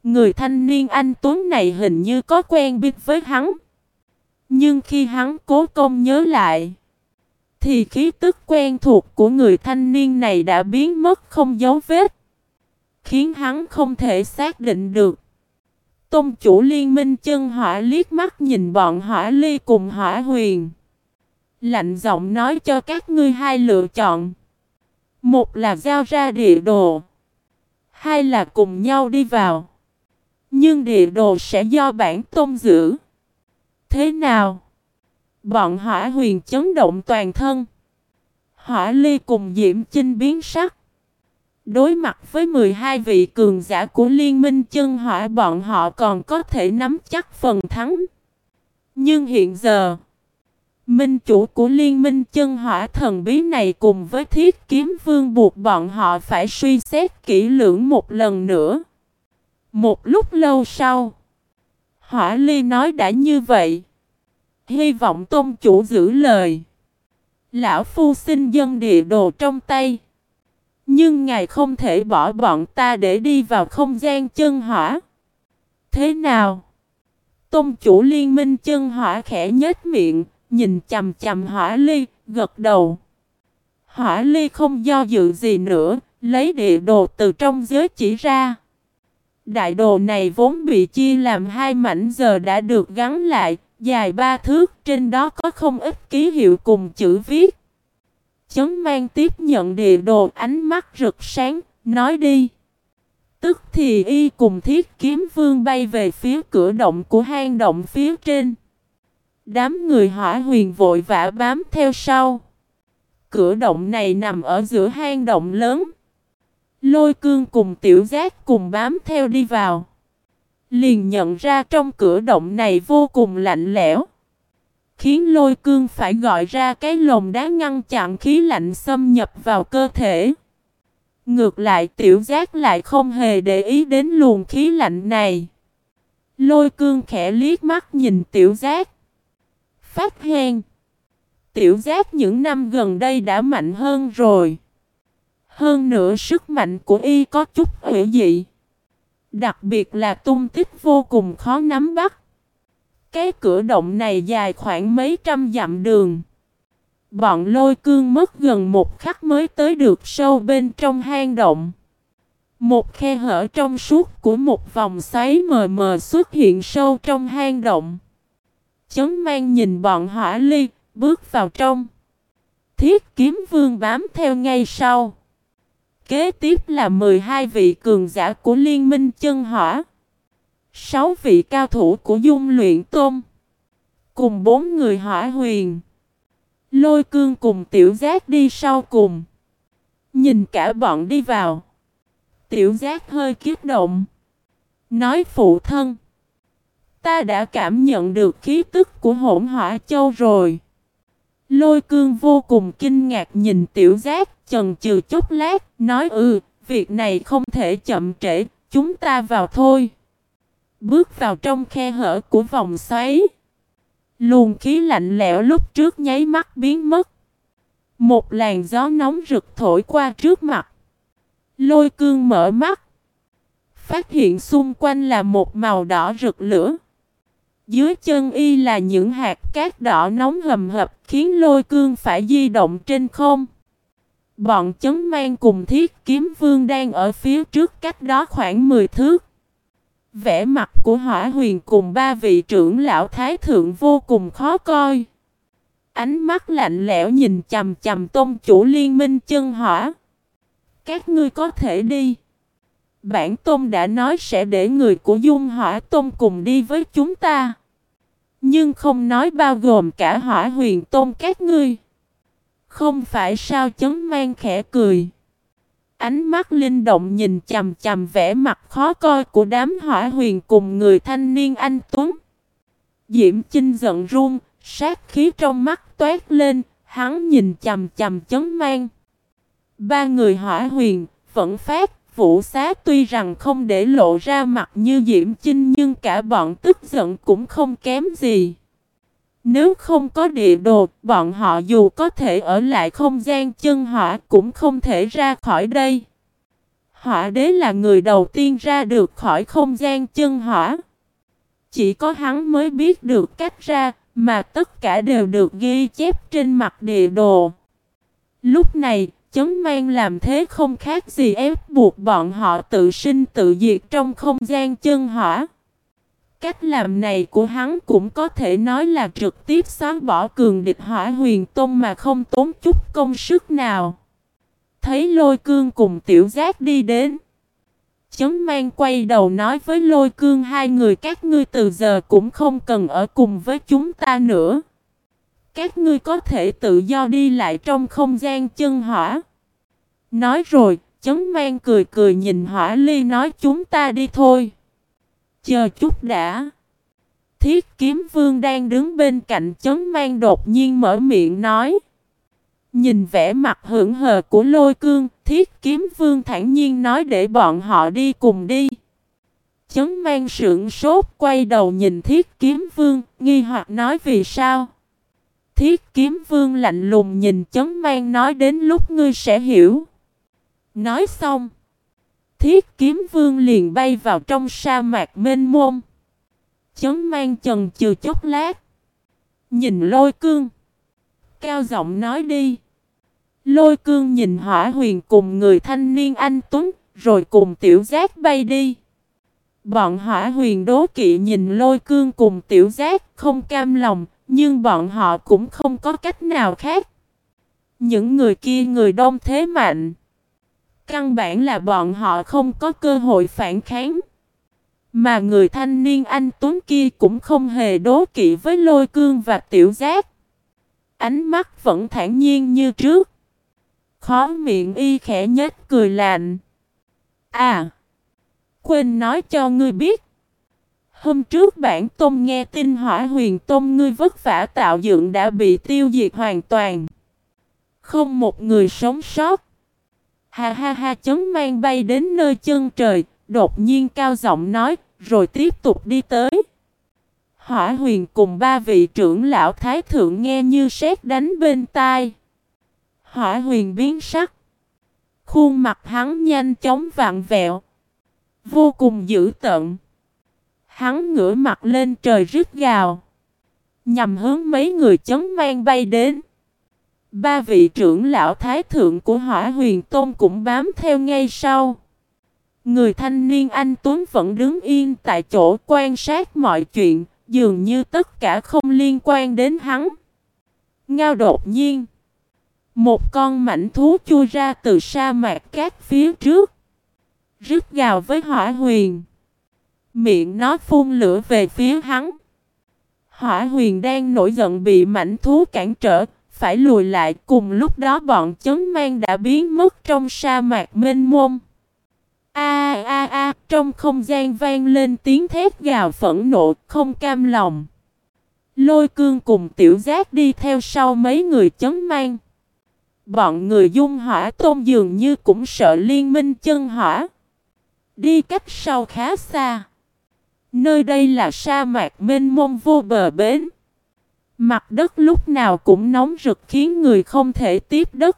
A: Người thanh niên anh Tuấn này hình như có quen biết với hắn. Nhưng khi hắn cố công nhớ lại. Thì khí tức quen thuộc của người thanh niên này đã biến mất không dấu vết, khiến hắn không thể xác định được. Tôn chủ liên minh chân hỏa liếc mắt nhìn bọn hỏa ly cùng hỏa huyền. Lạnh giọng nói cho các ngươi hai lựa chọn. Một là giao ra địa đồ. Hai là cùng nhau đi vào. Nhưng địa đồ sẽ do bản tôn giữ. Thế nào? Bọn hỏa huyền chấn động toàn thân. Hỏa ly cùng diễm chinh biến sắc. Đối mặt với 12 vị cường giả của liên minh chân hỏa bọn họ còn có thể nắm chắc phần thắng. Nhưng hiện giờ, minh chủ của liên minh chân hỏa thần bí này cùng với thiết kiếm vương buộc bọn họ phải suy xét kỹ lưỡng một lần nữa. Một lúc lâu sau, hỏa ly nói đã như vậy. Hy vọng tôn chủ giữ lời. Lão phu xin dân địa đồ trong tay. Nhưng ngài không thể bỏ bọn ta để đi vào không gian chân hỏa. Thế nào? Tôn chủ liên minh chân hỏa khẽ nhếch miệng, nhìn chầm chầm hỏa ly, gật đầu. Hỏa ly không do dự gì nữa, lấy địa đồ từ trong giới chỉ ra. Đại đồ này vốn bị chia làm hai mảnh giờ đã được gắn lại, dài ba thước, trên đó có không ít ký hiệu cùng chữ viết. Chấn mang tiếp nhận địa đồ ánh mắt rực sáng, nói đi. Tức thì y cùng thiết kiếm vương bay về phía cửa động của hang động phía trên. Đám người hỏa huyền vội vã bám theo sau. Cửa động này nằm ở giữa hang động lớn. Lôi cương cùng tiểu giác cùng bám theo đi vào. Liền nhận ra trong cửa động này vô cùng lạnh lẽo khiến lôi cương phải gọi ra cái lồng đá ngăn chặn khí lạnh xâm nhập vào cơ thể. Ngược lại, tiểu giác lại không hề để ý đến luồng khí lạnh này. Lôi cương khẽ liếc mắt nhìn tiểu giác. Phát hen. Tiểu giác những năm gần đây đã mạnh hơn rồi. Hơn nữa sức mạnh của y có chút hữu dị. Đặc biệt là tung tích vô cùng khó nắm bắt. Cái cửa động này dài khoảng mấy trăm dặm đường. Bọn lôi cương mất gần một khắc mới tới được sâu bên trong hang động. Một khe hở trong suốt của một vòng xoáy mờ mờ xuất hiện sâu trong hang động. Chấn mang nhìn bọn hỏa ly, bước vào trong. Thiết kiếm vương bám theo ngay sau. Kế tiếp là 12 vị cường giả của liên minh chân hỏa. 6 vị cao thủ của dung luyện tôn, Cùng bốn người hỏa huyền. Lôi cương cùng tiểu giác đi sau cùng. Nhìn cả bọn đi vào. Tiểu giác hơi kiết động. Nói phụ thân. Ta đã cảm nhận được khí tức của hỗn hỏa châu rồi. Lôi cương vô cùng kinh ngạc nhìn tiểu giác, chần chừ chốc lát, nói ừ, việc này không thể chậm trễ, chúng ta vào thôi. Bước vào trong khe hở của vòng xoáy. Luồng khí lạnh lẽo lúc trước nháy mắt biến mất. Một làn gió nóng rực thổi qua trước mặt. Lôi cương mở mắt. Phát hiện xung quanh là một màu đỏ rực lửa. Dưới chân y là những hạt cát đỏ nóng hầm hập khiến lôi cương phải di động trên không. Bọn chấn mang cùng thiết kiếm vương đang ở phía trước cách đó khoảng 10 thước. Vẻ mặt của hỏa huyền cùng ba vị trưởng lão thái thượng vô cùng khó coi. Ánh mắt lạnh lẽo nhìn chầm chầm tôn chủ liên minh chân hỏa. Các ngươi có thể đi. Bản tôn đã nói sẽ để người của dung hỏa tôn cùng đi với chúng ta. Nhưng không nói bao gồm cả hỏa huyền tôn các ngươi. Không phải sao chấn mang khẽ cười. Ánh mắt linh động nhìn chầm chầm vẻ mặt khó coi của đám hỏa huyền cùng người thanh niên anh Tuấn. Diễm Chinh giận run, sát khí trong mắt toát lên, hắn nhìn chầm chầm chấn mang. Ba người hỏa huyền, vẫn phát, vũ xá tuy rằng không để lộ ra mặt như Diễm Chinh nhưng cả bọn tức giận cũng không kém gì. Nếu không có địa đồ, bọn họ dù có thể ở lại không gian chân hỏa cũng không thể ra khỏi đây. Hỏa đế là người đầu tiên ra được khỏi không gian chân hỏa. Chỉ có hắn mới biết được cách ra, mà tất cả đều được ghi chép trên mặt địa đồ. Lúc này, chấn mang làm thế không khác gì ép buộc bọn họ tự sinh tự diệt trong không gian chân hỏa. Cách làm này của hắn cũng có thể nói là trực tiếp xóa bỏ cường địch hỏa huyền tôn mà không tốn chút công sức nào. Thấy lôi cương cùng tiểu giác đi đến. Chấn mang quay đầu nói với lôi cương hai người các ngươi từ giờ cũng không cần ở cùng với chúng ta nữa. Các ngươi có thể tự do đi lại trong không gian chân hỏa. Nói rồi, chấn mang cười cười nhìn hỏa ly nói chúng ta đi thôi. Chờ chút đã. Thiết kiếm vương đang đứng bên cạnh chấn mang đột nhiên mở miệng nói. Nhìn vẻ mặt hưởng hờ của lôi cương, thiết kiếm vương thản nhiên nói để bọn họ đi cùng đi. Chấn mang sưởng sốt quay đầu nhìn thiết kiếm vương, nghi hoặc nói vì sao. Thiết kiếm vương lạnh lùng nhìn chấn mang nói đến lúc ngươi sẽ hiểu. Nói xong. Thiết kiếm vương liền bay vào trong sa mạc mênh mông. Chấn mang chần chừ chốc lát. Nhìn lôi cương. Cao giọng nói đi. Lôi cương nhìn hỏa huyền cùng người thanh niên anh Tuấn, rồi cùng tiểu giác bay đi. Bọn hỏa huyền đố kỵ nhìn lôi cương cùng tiểu giác không cam lòng, nhưng bọn họ cũng không có cách nào khác. Những người kia người đông thế mạnh. Căn bản là bọn họ không có cơ hội phản kháng. Mà người thanh niên anh Tuấn kia cũng không hề đố kỵ với lôi cương và tiểu giác. Ánh mắt vẫn thản nhiên như trước. Khó miệng y khẽ nhếch cười lạnh. À! Quên nói cho ngươi biết. Hôm trước bản tôn nghe tin hỏa huyền tôn ngươi vất vả tạo dựng đã bị tiêu diệt hoàn toàn. Không một người sống sót. Ha ha ha chấn mang bay đến nơi chân trời, đột nhiên cao giọng nói, rồi tiếp tục đi tới. Hỏa huyền cùng ba vị trưởng lão thái thượng nghe như sét đánh bên tai. Hỏa huyền biến sắc. Khuôn mặt hắn nhanh chóng vạn vẹo. Vô cùng dữ tợn. Hắn ngửa mặt lên trời rít gào. Nhằm hướng mấy người chấn mang bay đến. Ba vị trưởng lão thái thượng của hỏa huyền tôn cũng bám theo ngay sau. Người thanh niên anh Tuấn vẫn đứng yên tại chỗ quan sát mọi chuyện, dường như tất cả không liên quan đến hắn. Ngao đột nhiên. Một con mảnh thú chui ra từ sa mạc cát phía trước. Rứt gào với hỏa huyền. Miệng nó phun lửa về phía hắn. Hỏa huyền đang nổi giận bị mảnh thú cản trở, phải lùi lại cùng lúc đó bọn chấn mang đã biến mất trong sa mạc mênh mông. A a a trong không gian vang lên tiếng thét gào phẫn nộ, không cam lòng. Lôi cương cùng tiểu giác đi theo sau mấy người chấn mang. Bọn người dung hỏa tôn dường như cũng sợ liên minh chân hỏa. Đi cách sau khá xa. Nơi đây là sa mạc mênh mông vô bờ bến. Mặt đất lúc nào cũng nóng rực khiến người không thể tiếp đất.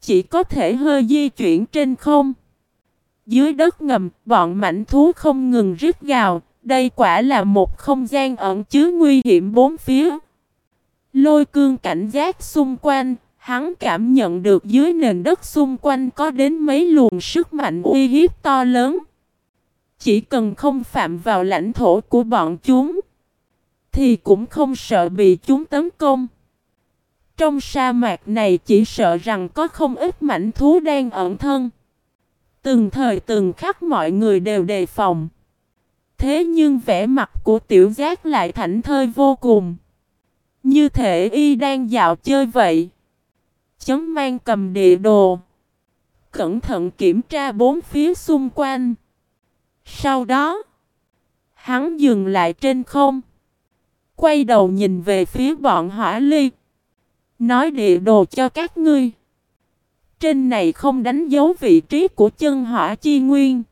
A: Chỉ có thể hơi di chuyển trên không. Dưới đất ngầm, bọn mảnh thú không ngừng rít gào. Đây quả là một không gian ẩn chứa nguy hiểm bốn phía. Lôi cương cảnh giác xung quanh, hắn cảm nhận được dưới nền đất xung quanh có đến mấy luồng sức mạnh uy hiếp to lớn. Chỉ cần không phạm vào lãnh thổ của bọn chúng, thì cũng không sợ bị chúng tấn công. Trong sa mạc này chỉ sợ rằng có không ít mảnh thú đang ẩn thân. Từng thời từng khắc mọi người đều đề phòng. Thế nhưng vẻ mặt của tiểu giác lại thảnh thơi vô cùng. Như thể y đang dạo chơi vậy. chấm mang cầm địa đồ. Cẩn thận kiểm tra bốn phía xung quanh. Sau đó, hắn dừng lại trên không. Quay đầu nhìn về phía bọn hỏa ly. Nói địa đồ cho các ngươi. Trên này không đánh dấu vị trí của chân hỏa chi nguyên.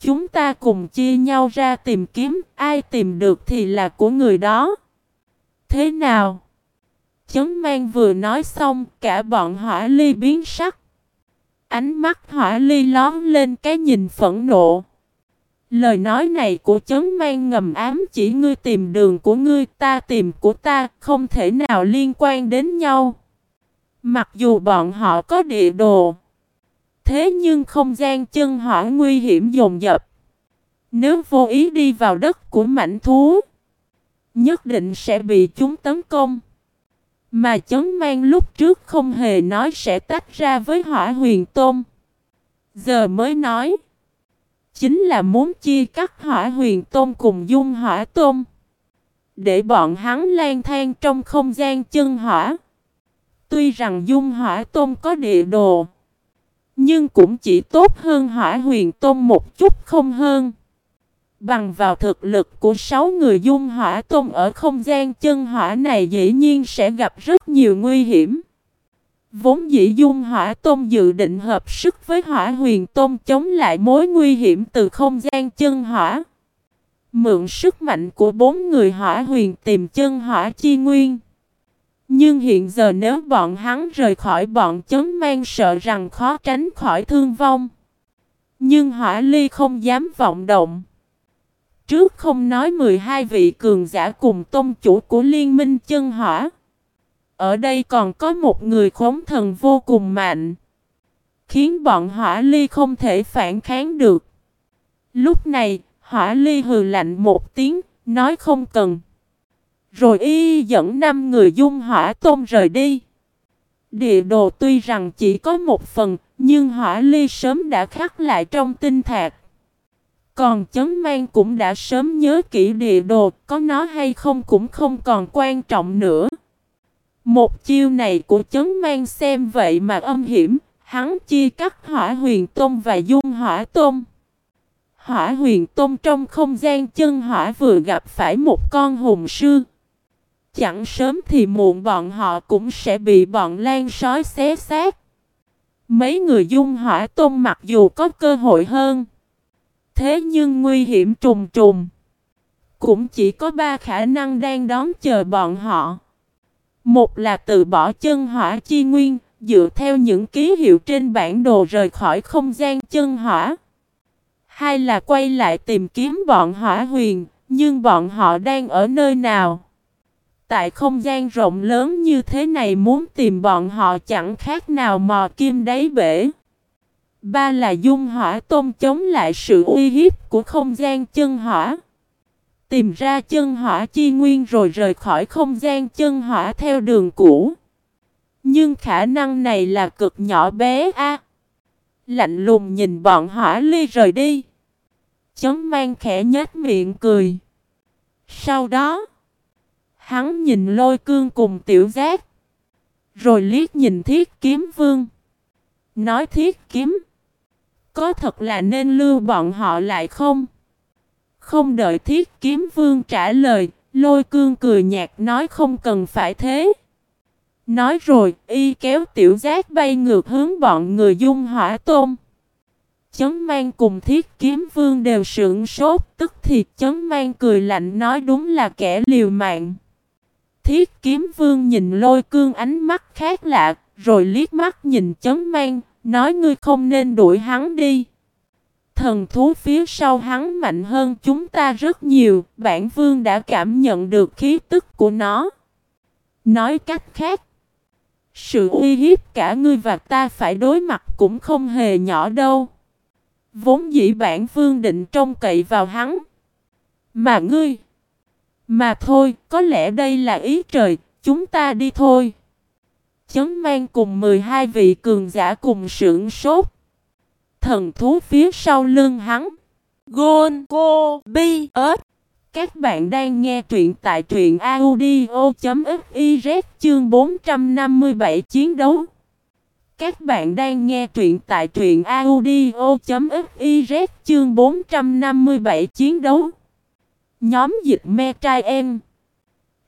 A: Chúng ta cùng chia nhau ra tìm kiếm, ai tìm được thì là của người đó. Thế nào? Chấn mang vừa nói xong, cả bọn hỏa ly biến sắc. Ánh mắt hỏa ly lón lên cái nhìn phẫn nộ. Lời nói này của chấn mang ngầm ám chỉ ngươi tìm đường của ngươi, ta tìm của ta, không thể nào liên quan đến nhau. Mặc dù bọn họ có địa đồ, thế nhưng không gian chân hỏa nguy hiểm dồn dập. Nếu vô ý đi vào đất của mảnh thú, nhất định sẽ bị chúng tấn công. Mà chấn mang lúc trước không hề nói sẽ tách ra với hỏa huyền tôm. Giờ mới nói chính là muốn chia cắt hỏa huyền tôm cùng dung hỏa tôm. Để bọn hắn lang thang trong không gian chân hỏa. Tuy rằng dung hỏa tôm có địa đồ. Nhưng cũng chỉ tốt hơn hỏa huyền tôm một chút không hơn. Bằng vào thực lực của sáu người dung hỏa tôm ở không gian chân hỏa này dĩ nhiên sẽ gặp rất nhiều nguy hiểm. Vốn dĩ dung hỏa tôn dự định hợp sức với hỏa huyền tôn chống lại mối nguy hiểm từ không gian chân hỏa. Mượn sức mạnh của bốn người hỏa huyền tìm chân hỏa chi nguyên. Nhưng hiện giờ nếu bọn hắn rời khỏi bọn chấm mang sợ rằng khó tránh khỏi thương vong. Nhưng hỏa ly không dám vọng động. Trước không nói 12 vị cường giả cùng tôn chủ của liên minh chân hỏa. Ở đây còn có một người khống thần vô cùng mạnh. Khiến bọn hỏa ly không thể phản kháng được. Lúc này, hỏa ly hừ lạnh một tiếng, nói không cần. Rồi y dẫn năm người dung hỏa tôm rời đi. Địa đồ tuy rằng chỉ có một phần, nhưng hỏa ly sớm đã khắc lại trong tinh thạc. Còn chấn mang cũng đã sớm nhớ kỹ địa đồ, có nó hay không cũng không còn quan trọng nữa. Một chiêu này của chấn mang xem vậy mà âm hiểm, hắn chia cắt hỏa huyền tôm và dung hỏa tôm Hỏa huyền tôm trong không gian chân hỏa vừa gặp phải một con hùng sư. Chẳng sớm thì muộn bọn họ cũng sẽ bị bọn lan sói xé xác. Mấy người dung hỏa tôm mặc dù có cơ hội hơn. Thế nhưng nguy hiểm trùng trùng. Cũng chỉ có ba khả năng đang đón chờ bọn họ. Một là từ bỏ chân hỏa chi nguyên, dựa theo những ký hiệu trên bản đồ rời khỏi không gian chân hỏa. Hai là quay lại tìm kiếm bọn hỏa huyền, nhưng bọn họ đang ở nơi nào? Tại không gian rộng lớn như thế này muốn tìm bọn họ chẳng khác nào mò kim đáy bể. Ba là dung hỏa tôm chống lại sự uy hiếp của không gian chân hỏa. Tìm ra chân hỏa chi nguyên rồi rời khỏi không gian chân hỏa theo đường cũ. Nhưng khả năng này là cực nhỏ bé a. Lạnh lùng nhìn bọn hỏa ly rời đi. chấm mang khẽ nhếch miệng cười. Sau đó, hắn nhìn lôi cương cùng tiểu giác. Rồi liếc nhìn thiết kiếm vương. Nói thiết kiếm. Có thật là nên lưu bọn họ lại không? Không đợi thiết kiếm vương trả lời, lôi cương cười nhạt nói không cần phải thế. Nói rồi, y kéo tiểu giác bay ngược hướng bọn người dung hỏa tôm. Chấn mang cùng thiết kiếm vương đều sững sốt, tức thì chấn mang cười lạnh nói đúng là kẻ liều mạng. Thiết kiếm vương nhìn lôi cương ánh mắt khác lạ, rồi liếc mắt nhìn chấn mang, nói ngươi không nên đuổi hắn đi. Thần thú phía sau hắn mạnh hơn chúng ta rất nhiều, bản vương đã cảm nhận được khí tức của nó. Nói cách khác, sự uy hiếp cả ngươi và ta phải đối mặt cũng không hề nhỏ đâu. Vốn dĩ bản vương định trông cậy vào hắn. Mà ngươi... Mà thôi, có lẽ đây là ý trời, chúng ta đi thôi. Chấn mang cùng 12 vị cường giả cùng sưởng sốt. Thần thú phía sau lưng hắn.
B: Gôn, cô, bi, ớt.
A: Các bạn đang nghe truyện tại truyện audio.fiz chương 457 chiến đấu. Các bạn đang nghe truyện tại truyện audio.fiz chương 457 chiến đấu. Nhóm dịch me trai em.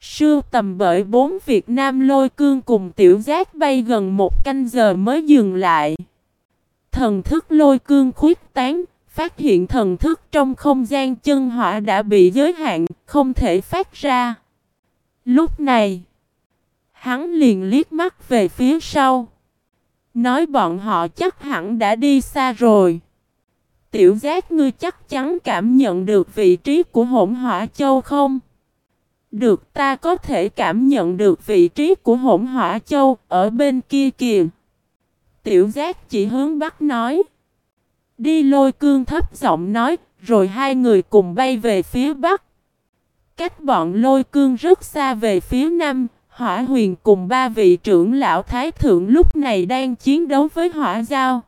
A: Sưu tầm bởi bốn Việt Nam lôi cương cùng tiểu giác bay gần một canh giờ mới dừng lại. Thần thức lôi cương khuyết tán, phát hiện thần thức trong không gian chân hỏa đã bị giới hạn, không thể phát ra. Lúc này, hắn liền liếc mắt về phía sau. Nói bọn họ chắc hẳn đã đi xa rồi. Tiểu giác ngươi chắc chắn cảm nhận được vị trí của hỗn hỏa châu không? Được ta có thể cảm nhận được vị trí của hỗn hỏa châu ở bên kia kìa. Tiểu giác chỉ hướng bắc nói. Đi lôi cương thấp giọng nói, rồi hai người cùng bay về phía bắc. Cách bọn lôi cương rất xa về phía nam, hỏa huyền cùng ba vị trưởng lão thái thượng lúc này đang chiến đấu với hỏa giao.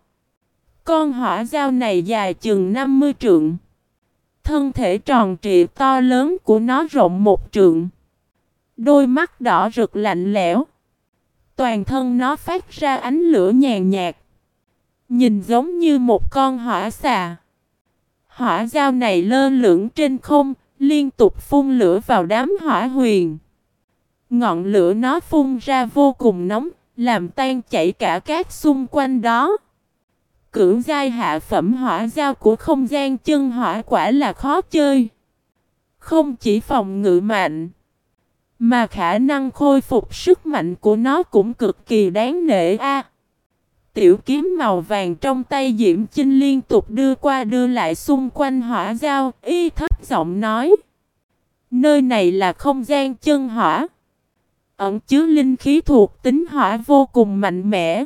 A: Con hỏa giao này dài chừng 50 trượng. Thân thể tròn trịa to lớn của nó rộng một trượng. Đôi mắt đỏ rực lạnh lẽo. Toàn thân nó phát ra ánh lửa nhàn nhạt. Nhìn giống như một con hỏa xà. Hỏa dao này lơ lửng trên không, liên tục phun lửa vào đám hỏa huyền. Ngọn lửa nó phun ra vô cùng nóng, làm tan chảy cả cát xung quanh đó. Cưỡng giai hạ phẩm hỏa dao của không gian chân hỏa quả là khó chơi. Không chỉ phòng ngự mạnh, mà khả năng khôi phục sức mạnh của nó cũng cực kỳ đáng nể a. Tiểu kiếm màu vàng trong tay Diễm Chinh liên tục đưa qua đưa lại xung quanh hỏa giao, y thấp giọng nói. Nơi này là không gian chân hỏa. Ẩn chứa linh khí thuộc tính hỏa vô cùng mạnh mẽ.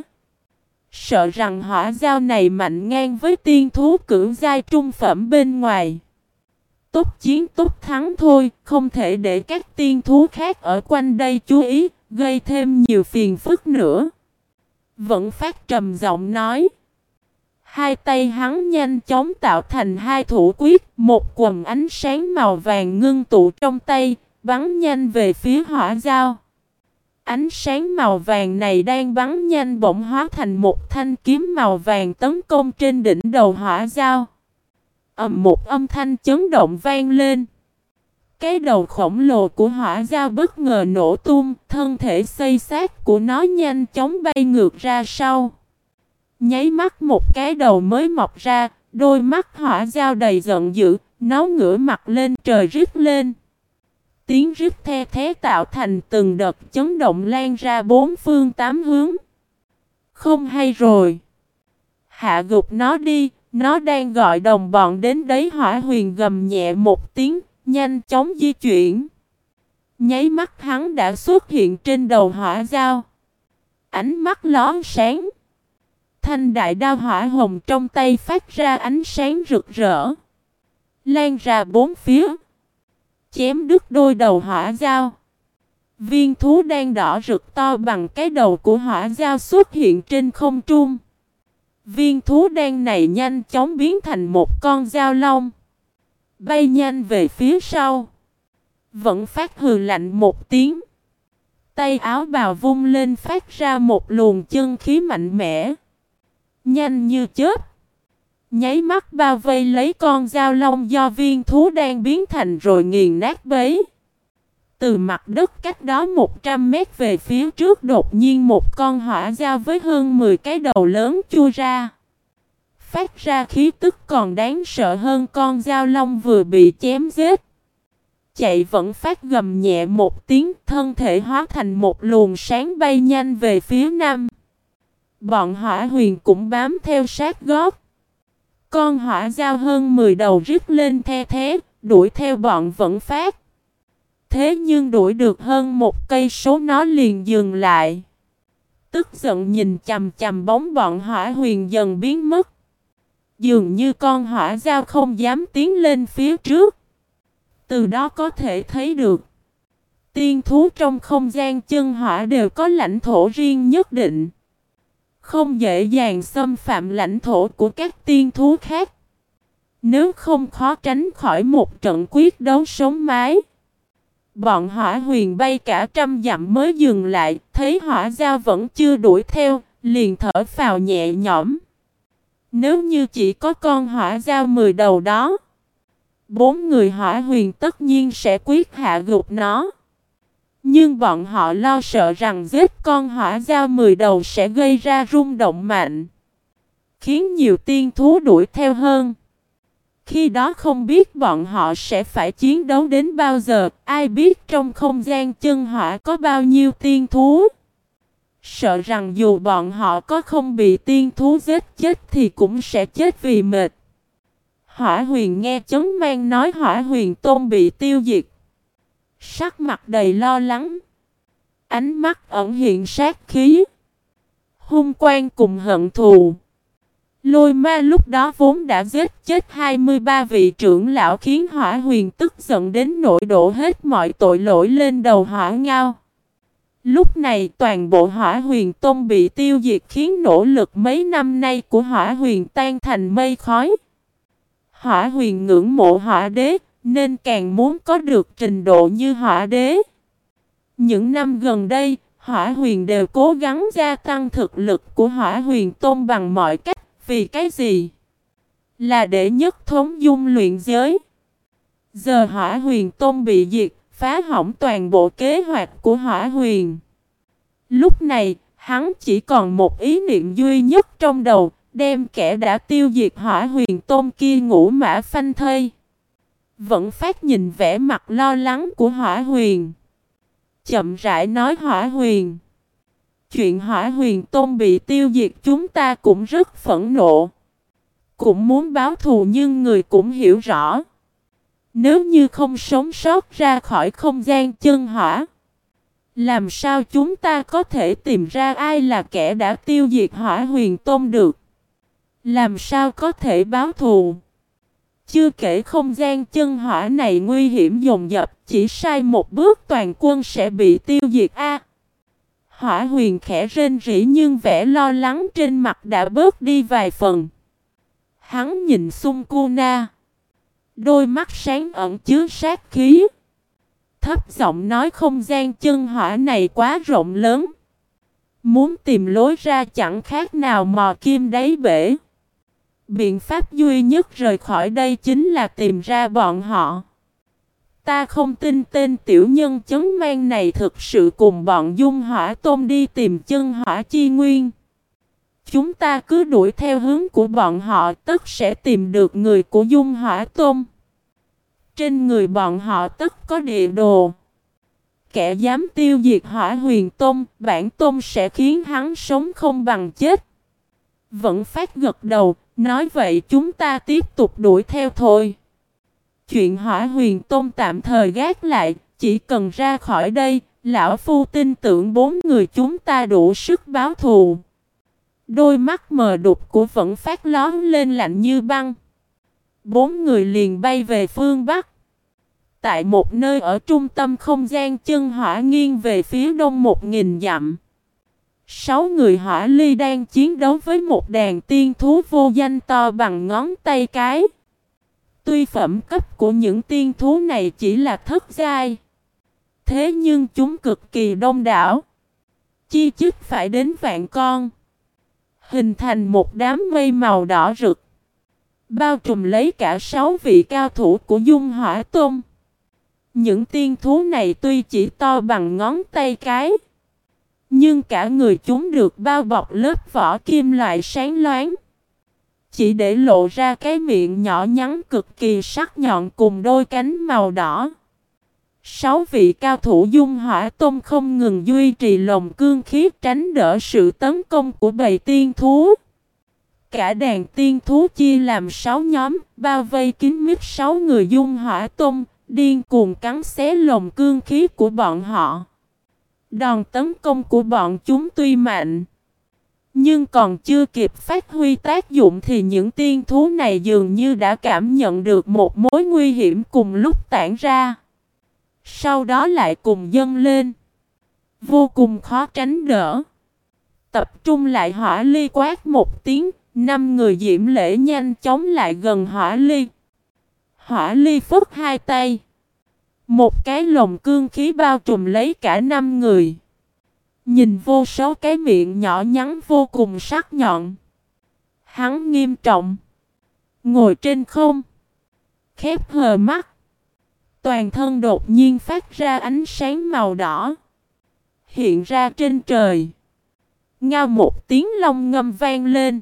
A: Sợ rằng hỏa giao này mạnh ngang với tiên thú cửu giai trung phẩm bên ngoài. Tốt chiến tốt thắng thôi, không thể để các tiên thú khác ở quanh đây chú ý, gây thêm nhiều phiền phức nữa. Vẫn phát trầm giọng nói. Hai tay hắn nhanh chóng tạo thành hai thủ quyết, một quần ánh sáng màu vàng ngưng tụ trong tay, bắn nhanh về phía hỏa dao Ánh sáng màu vàng này đang bắn nhanh bỗng hóa thành một thanh kiếm màu vàng tấn công trên đỉnh đầu hỏa dao ầm một âm thanh chấn động vang lên. Cái đầu khổng lồ của hỏa giao bất ngờ nổ tung, thân thể xây sát của nó nhanh chóng bay ngược ra sau. Nháy mắt một cái đầu mới mọc ra, đôi mắt hỏa giao đầy giận dữ, nó ngửa mặt lên trời rít lên. Tiếng rít the thế tạo thành từng đợt chấn động lan ra bốn phương tám hướng. Không hay rồi. Hạ gục nó đi, nó đang gọi đồng bọn đến đấy hỏa huyền gầm nhẹ một tiếng, nhanh chóng di chuyển. Nháy mắt hắn đã xuất hiện trên đầu hỏa dao. Ánh mắt lón sáng. thanh đại đao hỏa hồng trong tay phát ra ánh sáng rực rỡ. Lan ra bốn phía. Chém đứt đôi đầu hỏa dao. Viên thú đang đỏ rực to bằng cái đầu của hỏa dao xuất hiện trên không trung. Viên thú đen này nhanh chóng biến thành một con dao long. Bay nhanh về phía sau. Vẫn phát hừ lạnh một tiếng. Tay áo bào vung lên phát ra một luồng chân khí mạnh mẽ. Nhanh như chớp. Nháy mắt bao vây lấy con dao long do viên thú đen biến thành rồi nghiền nát bấy. Từ mặt đất cách đó 100 mét về phía trước đột nhiên một con hỏa giao với hơn 10 cái đầu lớn chui ra. Phát ra khí tức còn đáng sợ hơn con dao long vừa bị chém giết. Chạy vẫn phát gầm nhẹ một tiếng thân thể hóa thành một luồng sáng bay nhanh về phía nam. Bọn hỏa huyền cũng bám theo sát gót. Con hỏa dao hơn 10 đầu rít lên the thế, đuổi theo bọn vẫn phát. Thế nhưng đuổi được hơn một cây số nó liền dừng lại. Tức giận nhìn chầm chầm bóng bọn hỏa huyền dần biến mất. Dường như con hỏa dao không dám tiến lên phía trước. Từ đó có thể thấy được. Tiên thú trong không gian chân hỏa đều có lãnh thổ riêng nhất định. Không dễ dàng xâm phạm lãnh thổ của các tiên thú khác. Nếu không khó tránh khỏi một trận quyết đấu sống mái. Bọn hỏa huyền bay cả trăm dặm mới dừng lại, thấy hỏa giao vẫn chưa đuổi theo, liền thở phào nhẹ nhõm. Nếu như chỉ có con hỏa giao mười đầu đó, bốn người hỏa huyền tất nhiên sẽ quyết hạ gục nó. Nhưng bọn họ lo sợ rằng giết con hỏa giao mười đầu sẽ gây ra rung động mạnh, khiến nhiều tiên thú đuổi theo hơn. Khi đó không biết bọn họ sẽ phải chiến đấu đến bao giờ, ai biết trong không gian chân hỏa có bao nhiêu tiên thú. Sợ rằng dù bọn họ có không bị tiên thú giết chết thì cũng sẽ chết vì mệt. Hỏa huyền nghe chấn mang nói hỏa huyền tôn bị tiêu diệt. Sắc mặt đầy lo lắng. Ánh mắt ẩn hiện sát khí. Hung quan cùng hận thù. Lôi ma lúc đó vốn đã giết chết 23 vị trưởng lão khiến hỏa huyền tức giận đến nỗi đổ hết mọi tội lỗi lên đầu hỏa ngao. Lúc này toàn bộ hỏa huyền tôn bị tiêu diệt khiến nỗ lực mấy năm nay của hỏa huyền tan thành mây khói. Hỏa huyền ngưỡng mộ hỏa đế nên càng muốn có được trình độ như hỏa đế. Những năm gần đây, hỏa huyền đều cố gắng gia tăng thực lực của hỏa huyền tôn bằng mọi cách. Vì cái gì? Là để nhất thống dung luyện giới. Giờ hỏa huyền tôn bị diệt, phá hỏng toàn bộ kế hoạch của hỏa huyền. Lúc này, hắn chỉ còn một ý niệm duy nhất trong đầu, đem kẻ đã tiêu diệt hỏa huyền tôn kia ngủ mã phanh thây. Vẫn phát nhìn vẻ mặt lo lắng của hỏa huyền. Chậm rãi nói hỏa huyền. Chuyện hỏa huyền tôn bị tiêu diệt chúng ta cũng rất phẫn nộ. Cũng muốn báo thù nhưng người cũng hiểu rõ. Nếu như không sống sót ra khỏi không gian chân hỏa. Làm sao chúng ta có thể tìm ra ai là kẻ đã tiêu diệt hỏa huyền tôn được? Làm sao có thể báo thù? Chưa kể không gian chân hỏa này nguy hiểm dồn dập, chỉ sai một bước toàn quân sẽ bị tiêu diệt a. Hỏa huyền khẽ rên rỉ nhưng vẻ lo lắng trên mặt đã bớt đi vài phần. Hắn nhìn xung cô na. Đôi mắt sáng ẩn chứa sát khí. Thấp giọng nói không gian chân hỏa này quá rộng lớn. Muốn tìm lối ra chẳng khác nào mò kim đáy bể. Biện pháp duy nhất rời khỏi đây chính là tìm ra bọn họ. Ta không tin tên tiểu nhân chấn mang này thực sự cùng bọn dung hỏa tôm đi tìm chân hỏa chi nguyên. Chúng ta cứ đuổi theo hướng của bọn họ tất sẽ tìm được người của dung hỏa tôm. Trên người bọn họ tất có địa đồ. Kẻ dám tiêu diệt hỏa huyền tôm, bản tôm sẽ khiến hắn sống không bằng chết. Vẫn phát gật đầu, nói vậy chúng ta tiếp tục đuổi theo thôi. Chuyện hỏa huyền tôn tạm thời gác lại, chỉ cần ra khỏi đây, lão phu tin tưởng bốn người chúng ta đủ sức báo thù. Đôi mắt mờ đục của vẫn phát lón lên lạnh như băng. Bốn người liền bay về phương Bắc. Tại một nơi ở trung tâm không gian chân hỏa nghiêng về phía đông một nghìn dặm. Sáu người hỏa ly đang chiến đấu với một đàn tiên thú vô danh to bằng ngón tay cái. Tuy phẩm cấp của những tiên thú này chỉ là thất giai. Thế nhưng chúng cực kỳ đông đảo. Chi chức phải đến vạn con. Hình thành một đám mây màu đỏ rực. Bao trùm lấy cả sáu vị cao thủ của Dung Hỏa Tôn. Những tiên thú này tuy chỉ to bằng ngón tay cái. Nhưng cả người chúng được bao bọc lớp vỏ kim loại sáng loáng. Chỉ để lộ ra cái miệng nhỏ nhắn cực kỳ sắc nhọn cùng đôi cánh màu đỏ. Sáu vị cao thủ dung hỏa tôm không ngừng duy trì lồng cương khí tránh đỡ sự tấn công của bầy tiên thú. Cả đàn tiên thú chia làm sáu nhóm, bao vây kín mít sáu người dung hỏa tôm, điên cuồng cắn xé lồng cương khí của bọn họ. Đòn tấn công của bọn chúng tuy mạnh, nhưng còn chưa kịp phát huy tác dụng thì những tiên thú này dường như đã cảm nhận được một mối nguy hiểm cùng lúc tản ra. Sau đó lại cùng dâng lên. Vô cùng khó tránh đỡ. Tập trung lại hỏa ly quát một tiếng, năm người diễm lễ nhanh chóng lại gần hỏa ly. Hỏa ly phất hai tay. Một cái lồng cương khí bao trùm lấy cả năm người. Nhìn vô số cái miệng nhỏ nhắn vô cùng sắc nhọn. Hắn nghiêm trọng. Ngồi trên không. Khép hờ mắt. Toàn thân đột nhiên phát ra ánh sáng màu đỏ. Hiện ra trên trời. Ngao một tiếng long ngâm vang lên.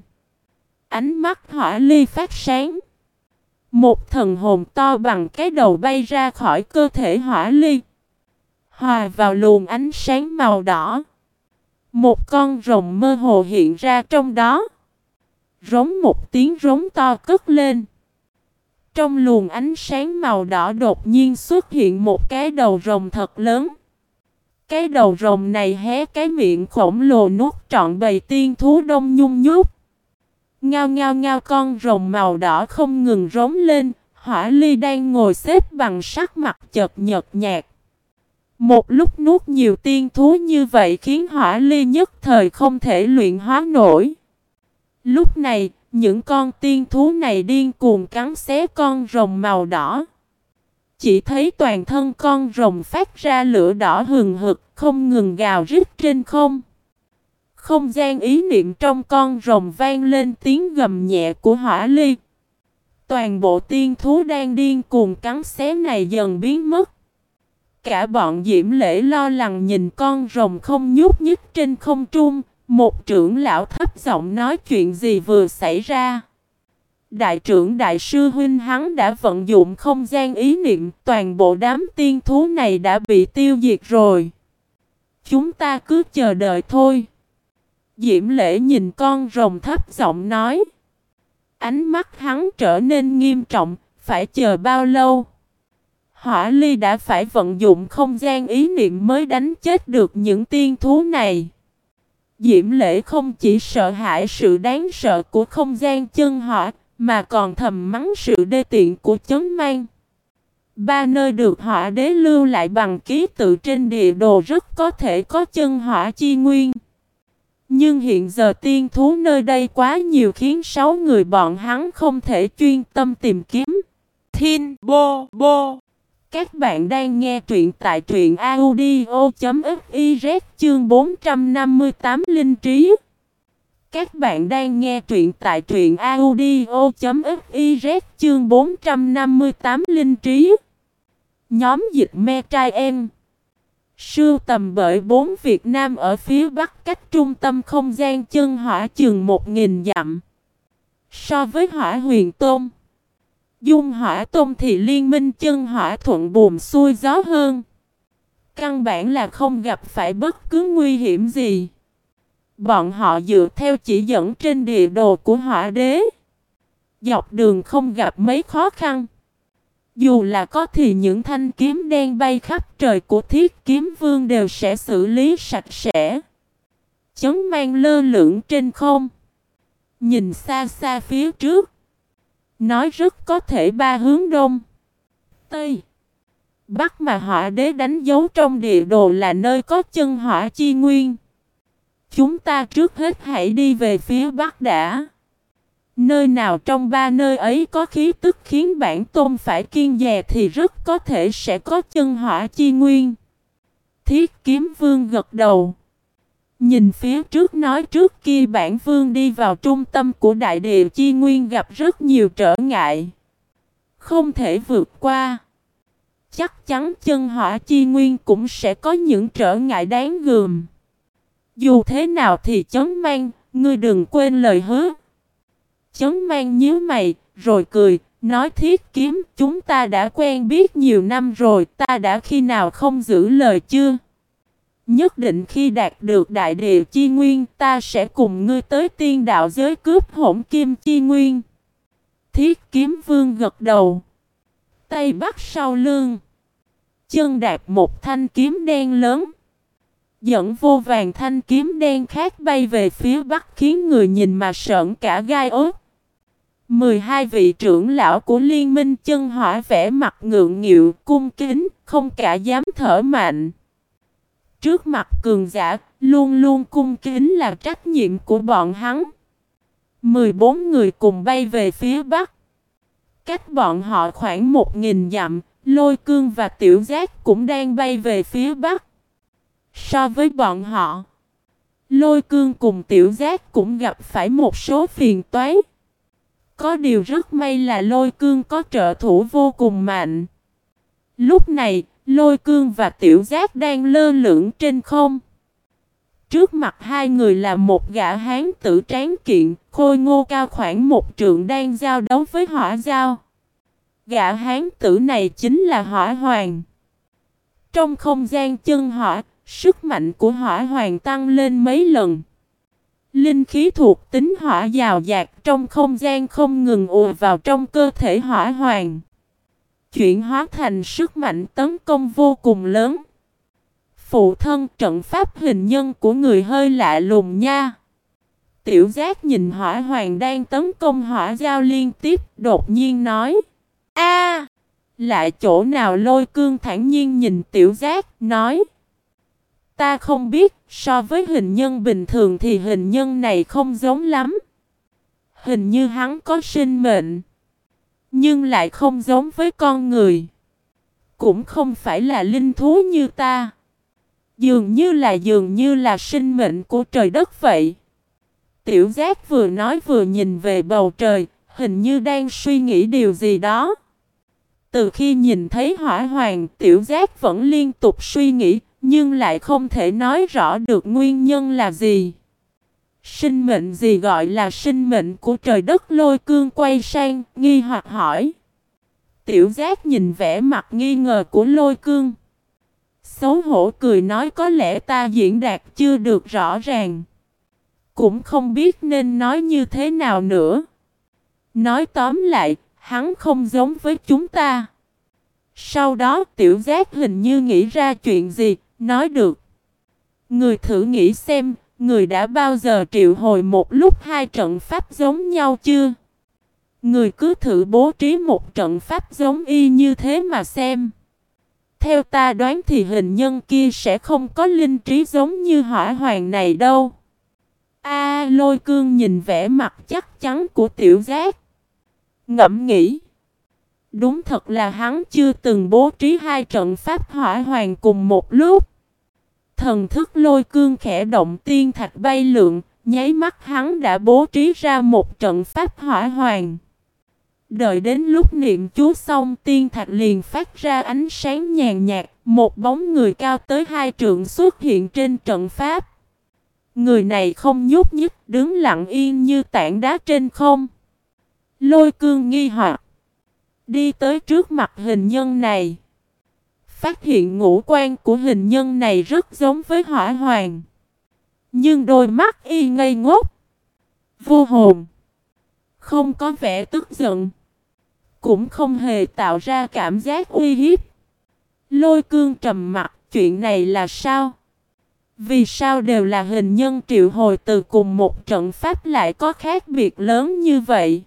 A: Ánh mắt hỏa ly phát sáng. Một thần hồn to bằng cái đầu bay ra khỏi cơ thể hỏa ly. Hòa vào luồng ánh sáng màu đỏ. Một con rồng mơ hồ hiện ra trong đó. Rống một tiếng rống to cất lên. Trong luồng ánh sáng màu đỏ đột nhiên xuất hiện một cái đầu rồng thật lớn. Cái đầu rồng này hé cái miệng khổng lồ nuốt trọn bầy tiên thú đông nhung nhúc. Ngao ngao ngao con rồng màu đỏ không ngừng rống lên, hỏa ly đang ngồi xếp bằng sắc mặt chợt nhợt nhạt. Một lúc nuốt nhiều tiên thú như vậy khiến hỏa ly nhất thời không thể luyện hóa nổi. Lúc này, những con tiên thú này điên cuồng cắn xé con rồng màu đỏ. Chỉ thấy toàn thân con rồng phát ra lửa đỏ hừng hực, không ngừng gào rít trên không. Không gian ý niệm trong con rồng vang lên tiếng gầm nhẹ của hỏa ly. Toàn bộ tiên thú đang điên cuồng cắn xé này dần biến mất. Cả bọn diễm lễ lo lắng nhìn con rồng không nhúc nhích trên không trung, một trưởng lão thấp giọng nói chuyện gì vừa xảy ra. Đại trưởng đại sư huynh hắn đã vận dụng không gian ý niệm, toàn bộ đám tiên thú này đã bị tiêu diệt rồi. Chúng ta cứ chờ đợi thôi. Diễm lễ nhìn con rồng thấp giọng nói. Ánh mắt hắn trở nên nghiêm trọng, phải chờ bao lâu? Hỏa ly đã phải vận dụng không gian ý niệm mới đánh chết được những tiên thú này. Diễm lễ không chỉ sợ hãi sự đáng sợ của không gian chân hỏa, mà còn thầm mắng sự đê tiện của chấn mang. Ba nơi được hỏa đế lưu lại bằng ký tự trên địa đồ rất có thể có chân hỏa chi nguyên. Nhưng hiện giờ tiên thú nơi đây quá nhiều khiến sáu người bọn hắn không thể chuyên tâm tìm kiếm.
B: Thiên Bô Bô
A: các bạn đang nghe truyện tại truyện audio.fiz chương 458 Linh Trí. Các bạn đang nghe truyện tại truyện audio.fiz chương 458 Linh Trí. Nhóm dịch me trai em. Sưu tầm bởi bốn Việt Nam ở phía bắc cách trung tâm không gian chân hỏa chừng một nghìn dặm. So với hỏa huyền tôm, dung hỏa tôm thì liên minh chân hỏa thuận buồm xuôi gió hơn. Căn bản là không gặp phải bất cứ nguy hiểm gì. Bọn họ dựa theo chỉ dẫn trên địa đồ của hỏa đế. Dọc đường không gặp mấy khó khăn. Dù là có thì những thanh kiếm đen bay khắp trời của thiết kiếm vương đều sẽ xử lý sạch sẽ. Chấn mang lơ lửng trên không. Nhìn xa xa phía trước. Nói rất có thể ba hướng đông. Tây. Bắc mà hỏa đế đánh dấu trong địa đồ là nơi có chân hỏa chi nguyên. Chúng ta trước hết hãy đi về phía Bắc đã. Nơi nào trong ba nơi ấy có khí tức khiến bản tôn phải kiên dè thì rất có thể sẽ có chân hỏa chi nguyên. Thiết kiếm vương gật đầu. Nhìn phía trước nói trước kia bản vương đi vào trung tâm của đại địa chi nguyên gặp rất nhiều trở ngại. Không thể vượt qua. Chắc chắn chân hỏa chi nguyên cũng sẽ có những trở ngại đáng gườm. Dù thế nào thì chấn mang, ngươi đừng quên lời hứa. Chấn mang nhíu mày, rồi cười, nói thiết kiếm, chúng ta đã quen biết nhiều năm rồi, ta đã khi nào không giữ lời chưa? Nhất định khi đạt được đại địa chi nguyên, ta sẽ cùng ngươi tới tiên đạo giới cướp hỗn kim chi nguyên. Thiết kiếm vương gật đầu. Tay bắt sau lưng. Chân đạp một thanh kiếm đen lớn. Dẫn vô vàng thanh kiếm đen khác bay về phía bắc khiến người nhìn mà sợn cả gai ốt. 12 vị trưởng lão của liên minh chân hỏa vẽ mặt ngượng nghịu, cung kính, không cả dám thở mạnh. Trước mặt cường giả, luôn luôn cung kính là trách nhiệm của bọn hắn. 14 người cùng bay về phía bắc. Cách bọn họ khoảng 1.000 dặm, lôi cương và tiểu giác cũng đang bay về phía bắc. So với bọn họ, lôi cương cùng tiểu giác cũng gặp phải một số phiền toái. Có điều rất may là lôi cương có trợ thủ vô cùng mạnh. Lúc này, lôi cương và tiểu giác đang lơ lửng trên không. Trước mặt hai người là một gã hán tử tráng kiện, khôi ngô cao khoảng một trượng đang giao đấu với hỏa giao. Gã hán tử này chính là hỏa hoàng. Trong không gian chân hỏa, sức mạnh của hỏa hoàng tăng lên mấy lần. Linh khí thuộc tính hỏa dào dạt trong không gian không ngừng ùa vào trong cơ thể hỏa hoàng. Chuyển hóa thành sức mạnh tấn công vô cùng lớn. Phụ thân trận pháp hình nhân của người hơi lạ lùng nha. Tiểu giác nhìn hỏa hoàng đang tấn công hỏa giao liên tiếp đột nhiên nói. a Lại chỗ nào lôi cương thản nhiên nhìn tiểu giác nói. Ta không biết, so với hình nhân bình thường thì hình nhân này không giống lắm. Hình như hắn có sinh mệnh, nhưng lại không giống với con người. Cũng không phải là linh thú như ta. Dường như là dường như là sinh mệnh của trời đất vậy. Tiểu giác vừa nói vừa nhìn về bầu trời, hình như đang suy nghĩ điều gì đó. Từ khi nhìn thấy hỏa hoàng, tiểu giác vẫn liên tục suy nghĩ, nhưng lại không thể nói rõ được nguyên nhân là gì. Sinh mệnh gì gọi là sinh mệnh của trời đất lôi cương quay sang, nghi hoặc hỏi. Tiểu giác nhìn vẻ mặt nghi ngờ của lôi cương. Xấu hổ cười nói có lẽ ta diễn đạt chưa được rõ ràng. Cũng không biết nên nói như thế nào nữa. Nói tóm lại, hắn không giống với chúng ta. Sau đó tiểu giác hình như nghĩ ra chuyện gì, Nói được. Người thử nghĩ xem, người đã bao giờ triệu hồi một lúc hai trận pháp giống nhau chưa? Người cứ thử bố trí một trận pháp giống y như thế mà xem. Theo ta đoán thì hình nhân kia sẽ không có linh trí giống như hỏa hoàng này đâu. A lôi cương nhìn vẻ mặt chắc chắn của tiểu giác. Ngẫm nghĩ. Đúng thật là hắn chưa từng bố trí hai trận pháp hỏa hoàng cùng một lúc. Thần thức lôi cương khẽ động tiên thạch bay lượng, nháy mắt hắn đã bố trí ra một trận pháp hỏa hoàng. Đợi đến lúc niệm chú xong tiên thạch liền phát ra ánh sáng nhàn nhạt, một bóng người cao tới hai trượng xuất hiện trên trận pháp. Người này không nhúc nhích, đứng lặng yên như tảng đá trên không. Lôi cương nghi hoặc Đi tới trước mặt hình nhân này. Phát hiện ngũ quan của hình nhân này rất giống với hỏa hoàng. Nhưng đôi mắt y ngây ngốc. Vô hồn. Không có vẻ tức giận. Cũng không hề tạo ra cảm giác uy hiếp. Lôi cương trầm mặt chuyện này là sao? Vì sao đều là hình nhân triệu hồi từ cùng một trận pháp lại có khác biệt lớn như vậy?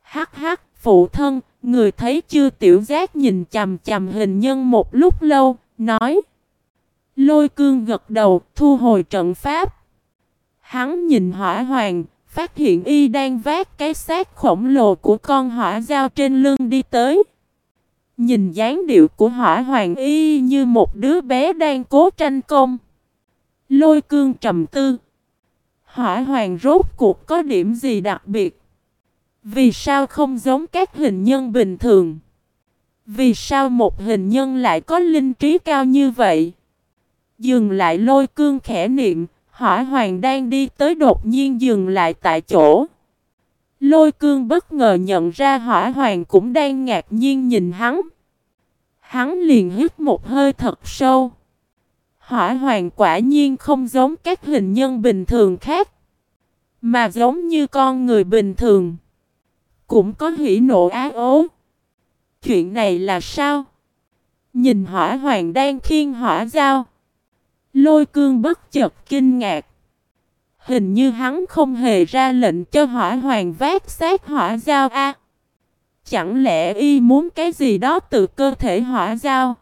A: Hắc hắc, phụ thân, người thấy chưa tiểu giác nhìn chầm chầm hình nhân một lúc lâu, nói. Lôi cương gật đầu, thu hồi trận pháp. Hắn nhìn hỏa hoàng, phát hiện y đang vác cái xác khổng lồ của con hỏa dao trên lưng đi tới. Nhìn dáng điệu của hỏa hoàng y như một đứa bé đang cố tranh công. Lôi cương trầm tư. Hỏa hoàng rốt cuộc có điểm gì đặc biệt? Vì sao không giống các hình nhân bình thường? Vì sao một hình nhân lại có linh trí cao như vậy? Dừng lại lôi cương khẽ niệm, hỏa hoàng đang đi tới đột nhiên dừng lại tại chỗ. Lôi cương bất ngờ nhận ra hỏa hoàng cũng đang ngạc nhiên nhìn hắn. Hắn liền hít một hơi thật sâu. Hỏa hoàng quả nhiên không giống các hình nhân bình thường khác. Mà giống như con người bình thường. Cũng có hỉ nộ á ố. Chuyện này là sao? Nhìn hỏa hoàng đang khiên hỏa dao. Lôi cương bất chợt kinh ngạc. Hình như hắn không hề ra lệnh cho hỏa hoàng vác sát hỏa dao a. Chẳng lẽ y muốn cái gì đó từ cơ thể hỏa dao?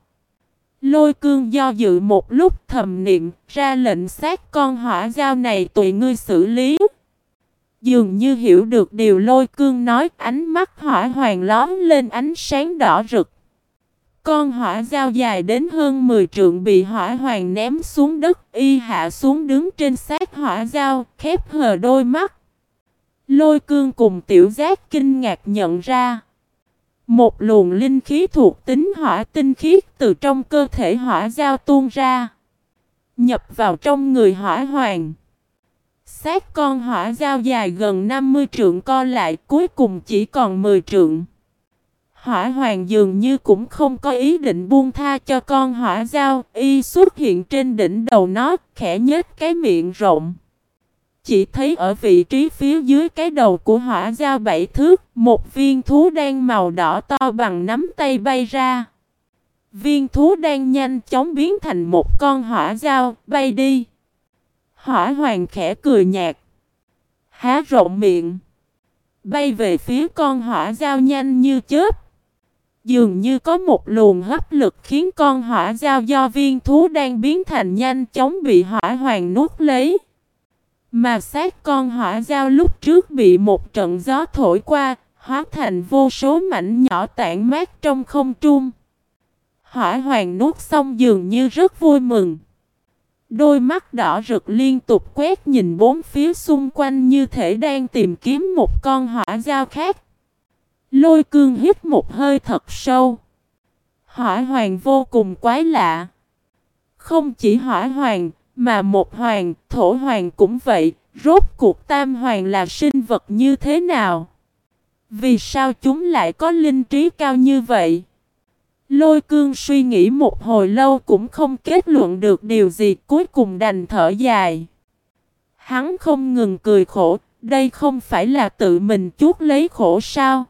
A: Lôi cương do dự một lúc thầm niệm, ra lệnh sát con hỏa dao này tùy ngươi xử lý. Dường như hiểu được điều lôi cương nói, ánh mắt hỏa hoàng lón lên ánh sáng đỏ rực. Con hỏa dao dài đến hơn 10 trượng bị hỏa hoàng ném xuống đất, y hạ xuống đứng trên xác hỏa dao, khép hờ đôi mắt. Lôi cương cùng tiểu giác kinh ngạc nhận ra. Một luồng linh khí thuộc tính hỏa tinh khiết từ trong cơ thể hỏa dao tuôn ra. Nhập vào trong người hỏa hoàng. Xác con hỏa dao dài gần 50 trượng co lại cuối cùng chỉ còn 10 trượng. Hỏa hoàng dường như cũng không có ý định buông tha cho con hỏa dao, y xuất hiện trên đỉnh đầu nó, khẽ nhếch cái miệng rộng. Chỉ thấy ở vị trí phía dưới cái đầu của hỏa dao bảy thước, một viên thú đen màu đỏ to bằng nắm tay bay ra. Viên thú đen nhanh chóng biến thành một con hỏa dao, bay đi. Hỏa hoàng khẽ cười nhạt. Há rộng miệng. Bay về phía con hỏa dao nhanh như chớp. Dường như có một luồng hấp lực khiến con hỏa giao do viên thú đang biến thành nhanh chóng bị hỏa hoàng nuốt lấy. Mà sát con hỏa giao lúc trước bị một trận gió thổi qua, hóa thành vô số mảnh nhỏ tản mát trong không trung. Hỏa hoàng nuốt xong dường như rất vui mừng. Đôi mắt đỏ rực liên tục quét nhìn bốn phía xung quanh như thể đang tìm kiếm một con hỏa giao khác. Lôi cương hít một hơi thật sâu. Hỏa hoàng vô cùng quái lạ. Không chỉ hỏa hoàng, mà một hoàng, thổ hoàng cũng vậy. Rốt cuộc tam hoàng là sinh vật như thế nào? Vì sao chúng lại có linh trí cao như vậy? Lôi cương suy nghĩ một hồi lâu cũng không kết luận được điều gì cuối cùng đành thở dài. Hắn không ngừng cười khổ, đây không phải là tự mình chuốt lấy khổ sao?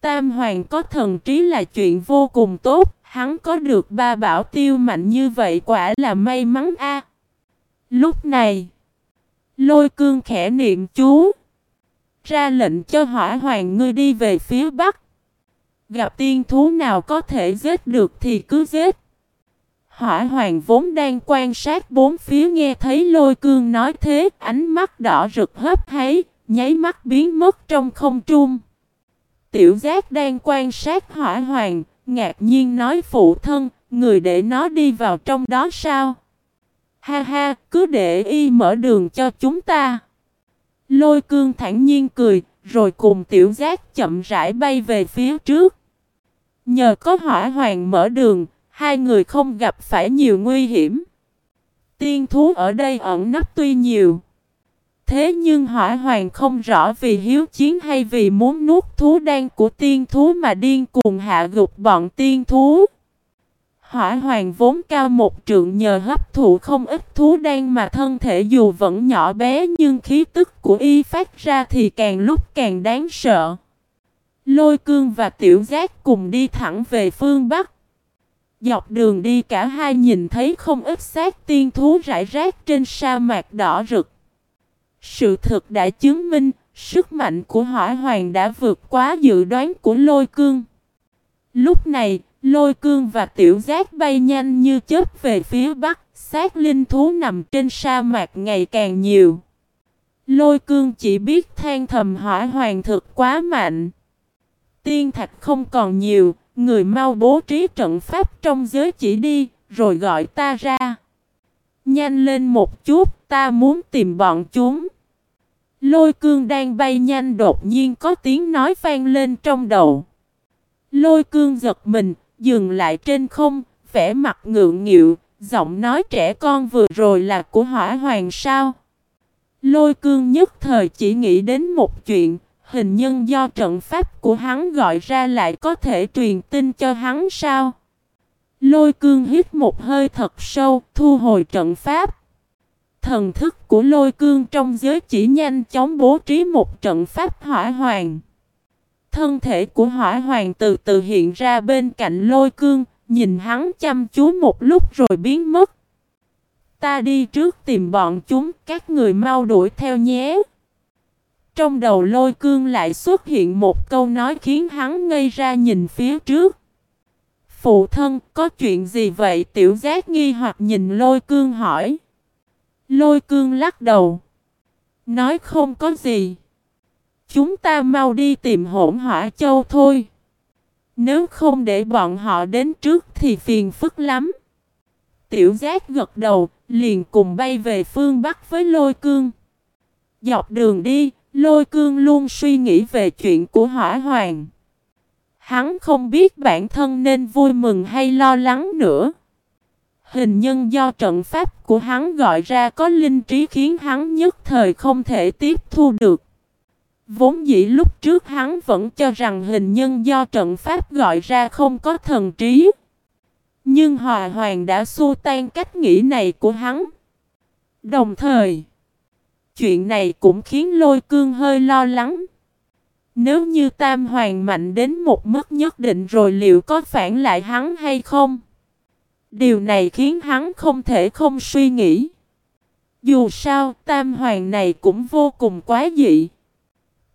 A: Tam Hoàng có thần trí là chuyện vô cùng tốt, hắn có được ba bảo tiêu mạnh như vậy quả là may mắn a. Lúc này, lôi cương khẽ niệm chú, ra lệnh cho hỏa hoàng ngươi đi về phía bắc. Gặp tiên thú nào có thể giết được thì cứ giết. Hỏa hoàng vốn đang quan sát bốn phía nghe thấy lôi cương nói thế, ánh mắt đỏ rực hấp háy, nháy mắt biến mất trong không trung. Tiểu giác đang quan sát hỏa hoàng, ngạc nhiên nói phụ thân, người để nó đi vào trong đó sao? Ha ha, cứ để y mở đường cho chúng ta. Lôi cương thản nhiên cười, rồi cùng tiểu giác chậm rãi bay về phía trước. Nhờ có hỏa hoàng mở đường, hai người không gặp phải nhiều nguy hiểm. Tiên thú ở đây ẩn nấp tuy nhiều. Thế nhưng hỏa hoàng không rõ vì hiếu chiến hay vì muốn nuốt thú đen của tiên thú mà điên cuồng hạ gục bọn tiên thú. Hỏa hoàng vốn cao một trượng nhờ hấp thụ không ít thú đen mà thân thể dù vẫn nhỏ bé nhưng khí tức của y phát ra thì càng lúc càng đáng sợ. Lôi cương và tiểu giác cùng đi thẳng về phương Bắc. Dọc đường đi cả hai nhìn thấy không ít xác tiên thú rải rác trên sa mạc đỏ rực. Sự thực đã chứng minh, sức mạnh của hỏa hoàng đã vượt quá dự đoán của lôi cương. Lúc này, lôi cương và tiểu giác bay nhanh như chớp về phía bắc, xác linh thú nằm trên sa mạc ngày càng nhiều. Lôi cương chỉ biết than thầm hỏa hoàng thực quá mạnh. Tiên thạch không còn nhiều, người mau bố trí trận pháp trong giới chỉ đi, rồi gọi ta ra. Nhanh lên một chút, ta muốn tìm bọn chúng. Lôi cương đang bay nhanh đột nhiên có tiếng nói vang lên trong đầu. Lôi cương giật mình, dừng lại trên không, vẻ mặt ngượng nghịu, giọng nói trẻ con vừa rồi là của hỏa hoàng sao. Lôi cương nhất thời chỉ nghĩ đến một chuyện, hình nhân do trận pháp của hắn gọi ra lại có thể truyền tin cho hắn sao. Lôi cương hít một hơi thật sâu, thu hồi trận pháp. Thần thức của lôi cương trong giới chỉ nhanh chóng bố trí một trận pháp hỏa hoàng. Thân thể của hỏa hoàng từ từ hiện ra bên cạnh lôi cương, nhìn hắn chăm chú một lúc rồi biến mất. Ta đi trước tìm bọn chúng, các người mau đuổi theo nhé. Trong đầu lôi cương lại xuất hiện một câu nói khiến hắn ngây ra nhìn phía trước. Phụ thân, có chuyện gì vậy? Tiểu giác nghi hoặc nhìn lôi cương hỏi. Lôi cương lắc đầu. Nói không có gì. Chúng ta mau đi tìm hỗn hỏa châu thôi. Nếu không để bọn họ đến trước thì phiền phức lắm. Tiểu giác gật đầu, liền cùng bay về phương Bắc với lôi cương. Dọc đường đi, lôi cương luôn suy nghĩ về chuyện của hỏa hoàng. Hắn không biết bản thân nên vui mừng hay lo lắng nữa. Hình nhân do trận pháp của hắn gọi ra có linh trí khiến hắn nhất thời không thể tiếp thu được. Vốn dĩ lúc trước hắn vẫn cho rằng hình nhân do trận pháp gọi ra không có thần trí. Nhưng Hòa Hoàng đã xua tan cách nghĩ này của hắn. Đồng thời, chuyện này cũng khiến lôi cương hơi lo lắng. Nếu như Tam Hoàng mạnh đến một mức nhất định rồi liệu có phản lại hắn hay không? Điều này khiến hắn không thể không suy nghĩ. Dù sao, Tam Hoàng này cũng vô cùng quá dị.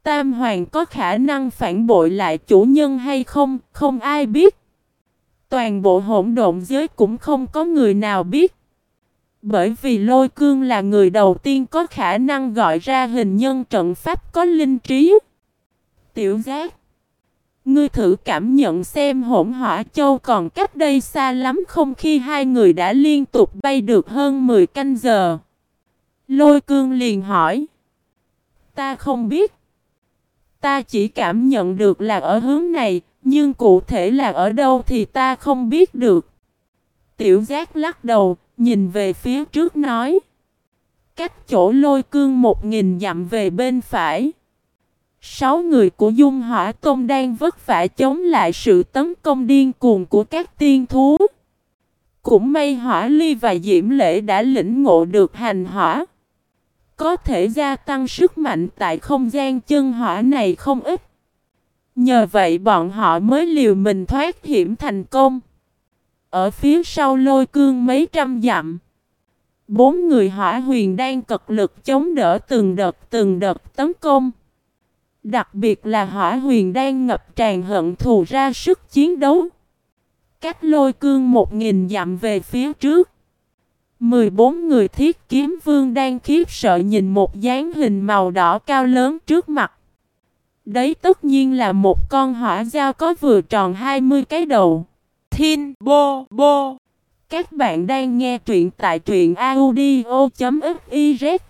A: Tam Hoàng có khả năng phản bội lại chủ nhân hay không, không ai biết. Toàn bộ hỗn độn giới cũng không có người nào biết. Bởi vì lôi cương là người đầu tiên có khả năng gọi ra hình nhân trận pháp có linh trí. Tiểu giác. Ngươi thử cảm nhận xem hỗn hỏa châu còn cách đây xa lắm không khi hai người đã liên tục bay được hơn 10 canh giờ. Lôi cương liền hỏi. Ta không biết. Ta chỉ cảm nhận được là ở hướng này, nhưng cụ thể là ở đâu thì ta không biết được. Tiểu giác lắc đầu, nhìn về phía trước nói. Cách chỗ lôi cương một nghìn dặm về bên phải. Sáu người của Dung Hỏa công đang vất vả chống lại sự tấn công điên cuồng của các tiên thú. Cũng may Hỏa Ly và Diễm Lễ đã lĩnh ngộ được hành hỏa. Có thể gia tăng sức mạnh tại không gian chân hỏa này không ít. Nhờ vậy bọn họ mới liều mình thoát hiểm thành công. Ở phía sau lôi cương mấy trăm dặm. Bốn người hỏa huyền đang cật lực chống đỡ từng đợt từng đợt tấn công. Đặc biệt là hỏa huyền đang ngập tràn hận thù ra sức chiến đấu. Cách lôi cương một nghìn dặm về phía trước. 14 người thiết kiếm vương đang khiếp sợ nhìn một dáng hình màu đỏ cao lớn trước mặt. Đấy tất nhiên là một con hỏa dao có vừa tròn 20 cái đầu.
B: Thin bô bô.
A: Các bạn đang nghe truyện tại truyện audio.fiz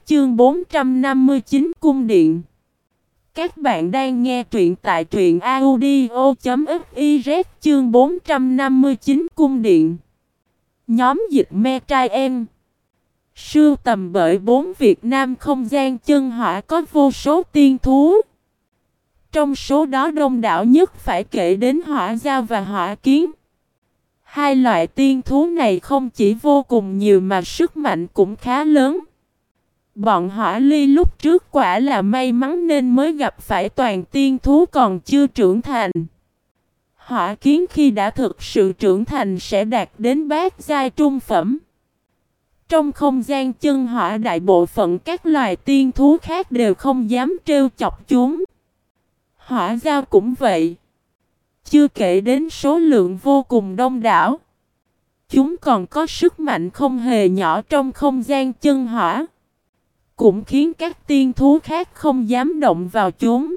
A: chương 459 cung điện. Các bạn đang nghe truyện tại truyện audio.fiz chương 459 cung điện. Nhóm dịch me trai em. Sưu tầm bởi bốn Việt Nam không gian chân hỏa có vô số tiên thú. Trong số đó đông đảo nhất phải kể đến hỏa giao và hỏa kiến. Hai loại tiên thú này không chỉ vô cùng nhiều mà sức mạnh cũng khá lớn. Bọn hỏa ly lúc trước quả là may mắn nên mới gặp phải toàn tiên thú còn chưa trưởng thành. Hỏa kiến khi đã thực sự trưởng thành sẽ đạt đến bát giai trung phẩm. Trong không gian chân hỏa đại bộ phận các loài tiên thú khác đều không dám trêu chọc chúng. Hỏa giao cũng vậy. Chưa kể đến số lượng vô cùng đông đảo. Chúng còn có sức mạnh không hề nhỏ trong không gian chân hỏa. Cũng khiến các tiên thú khác không dám động vào chúng.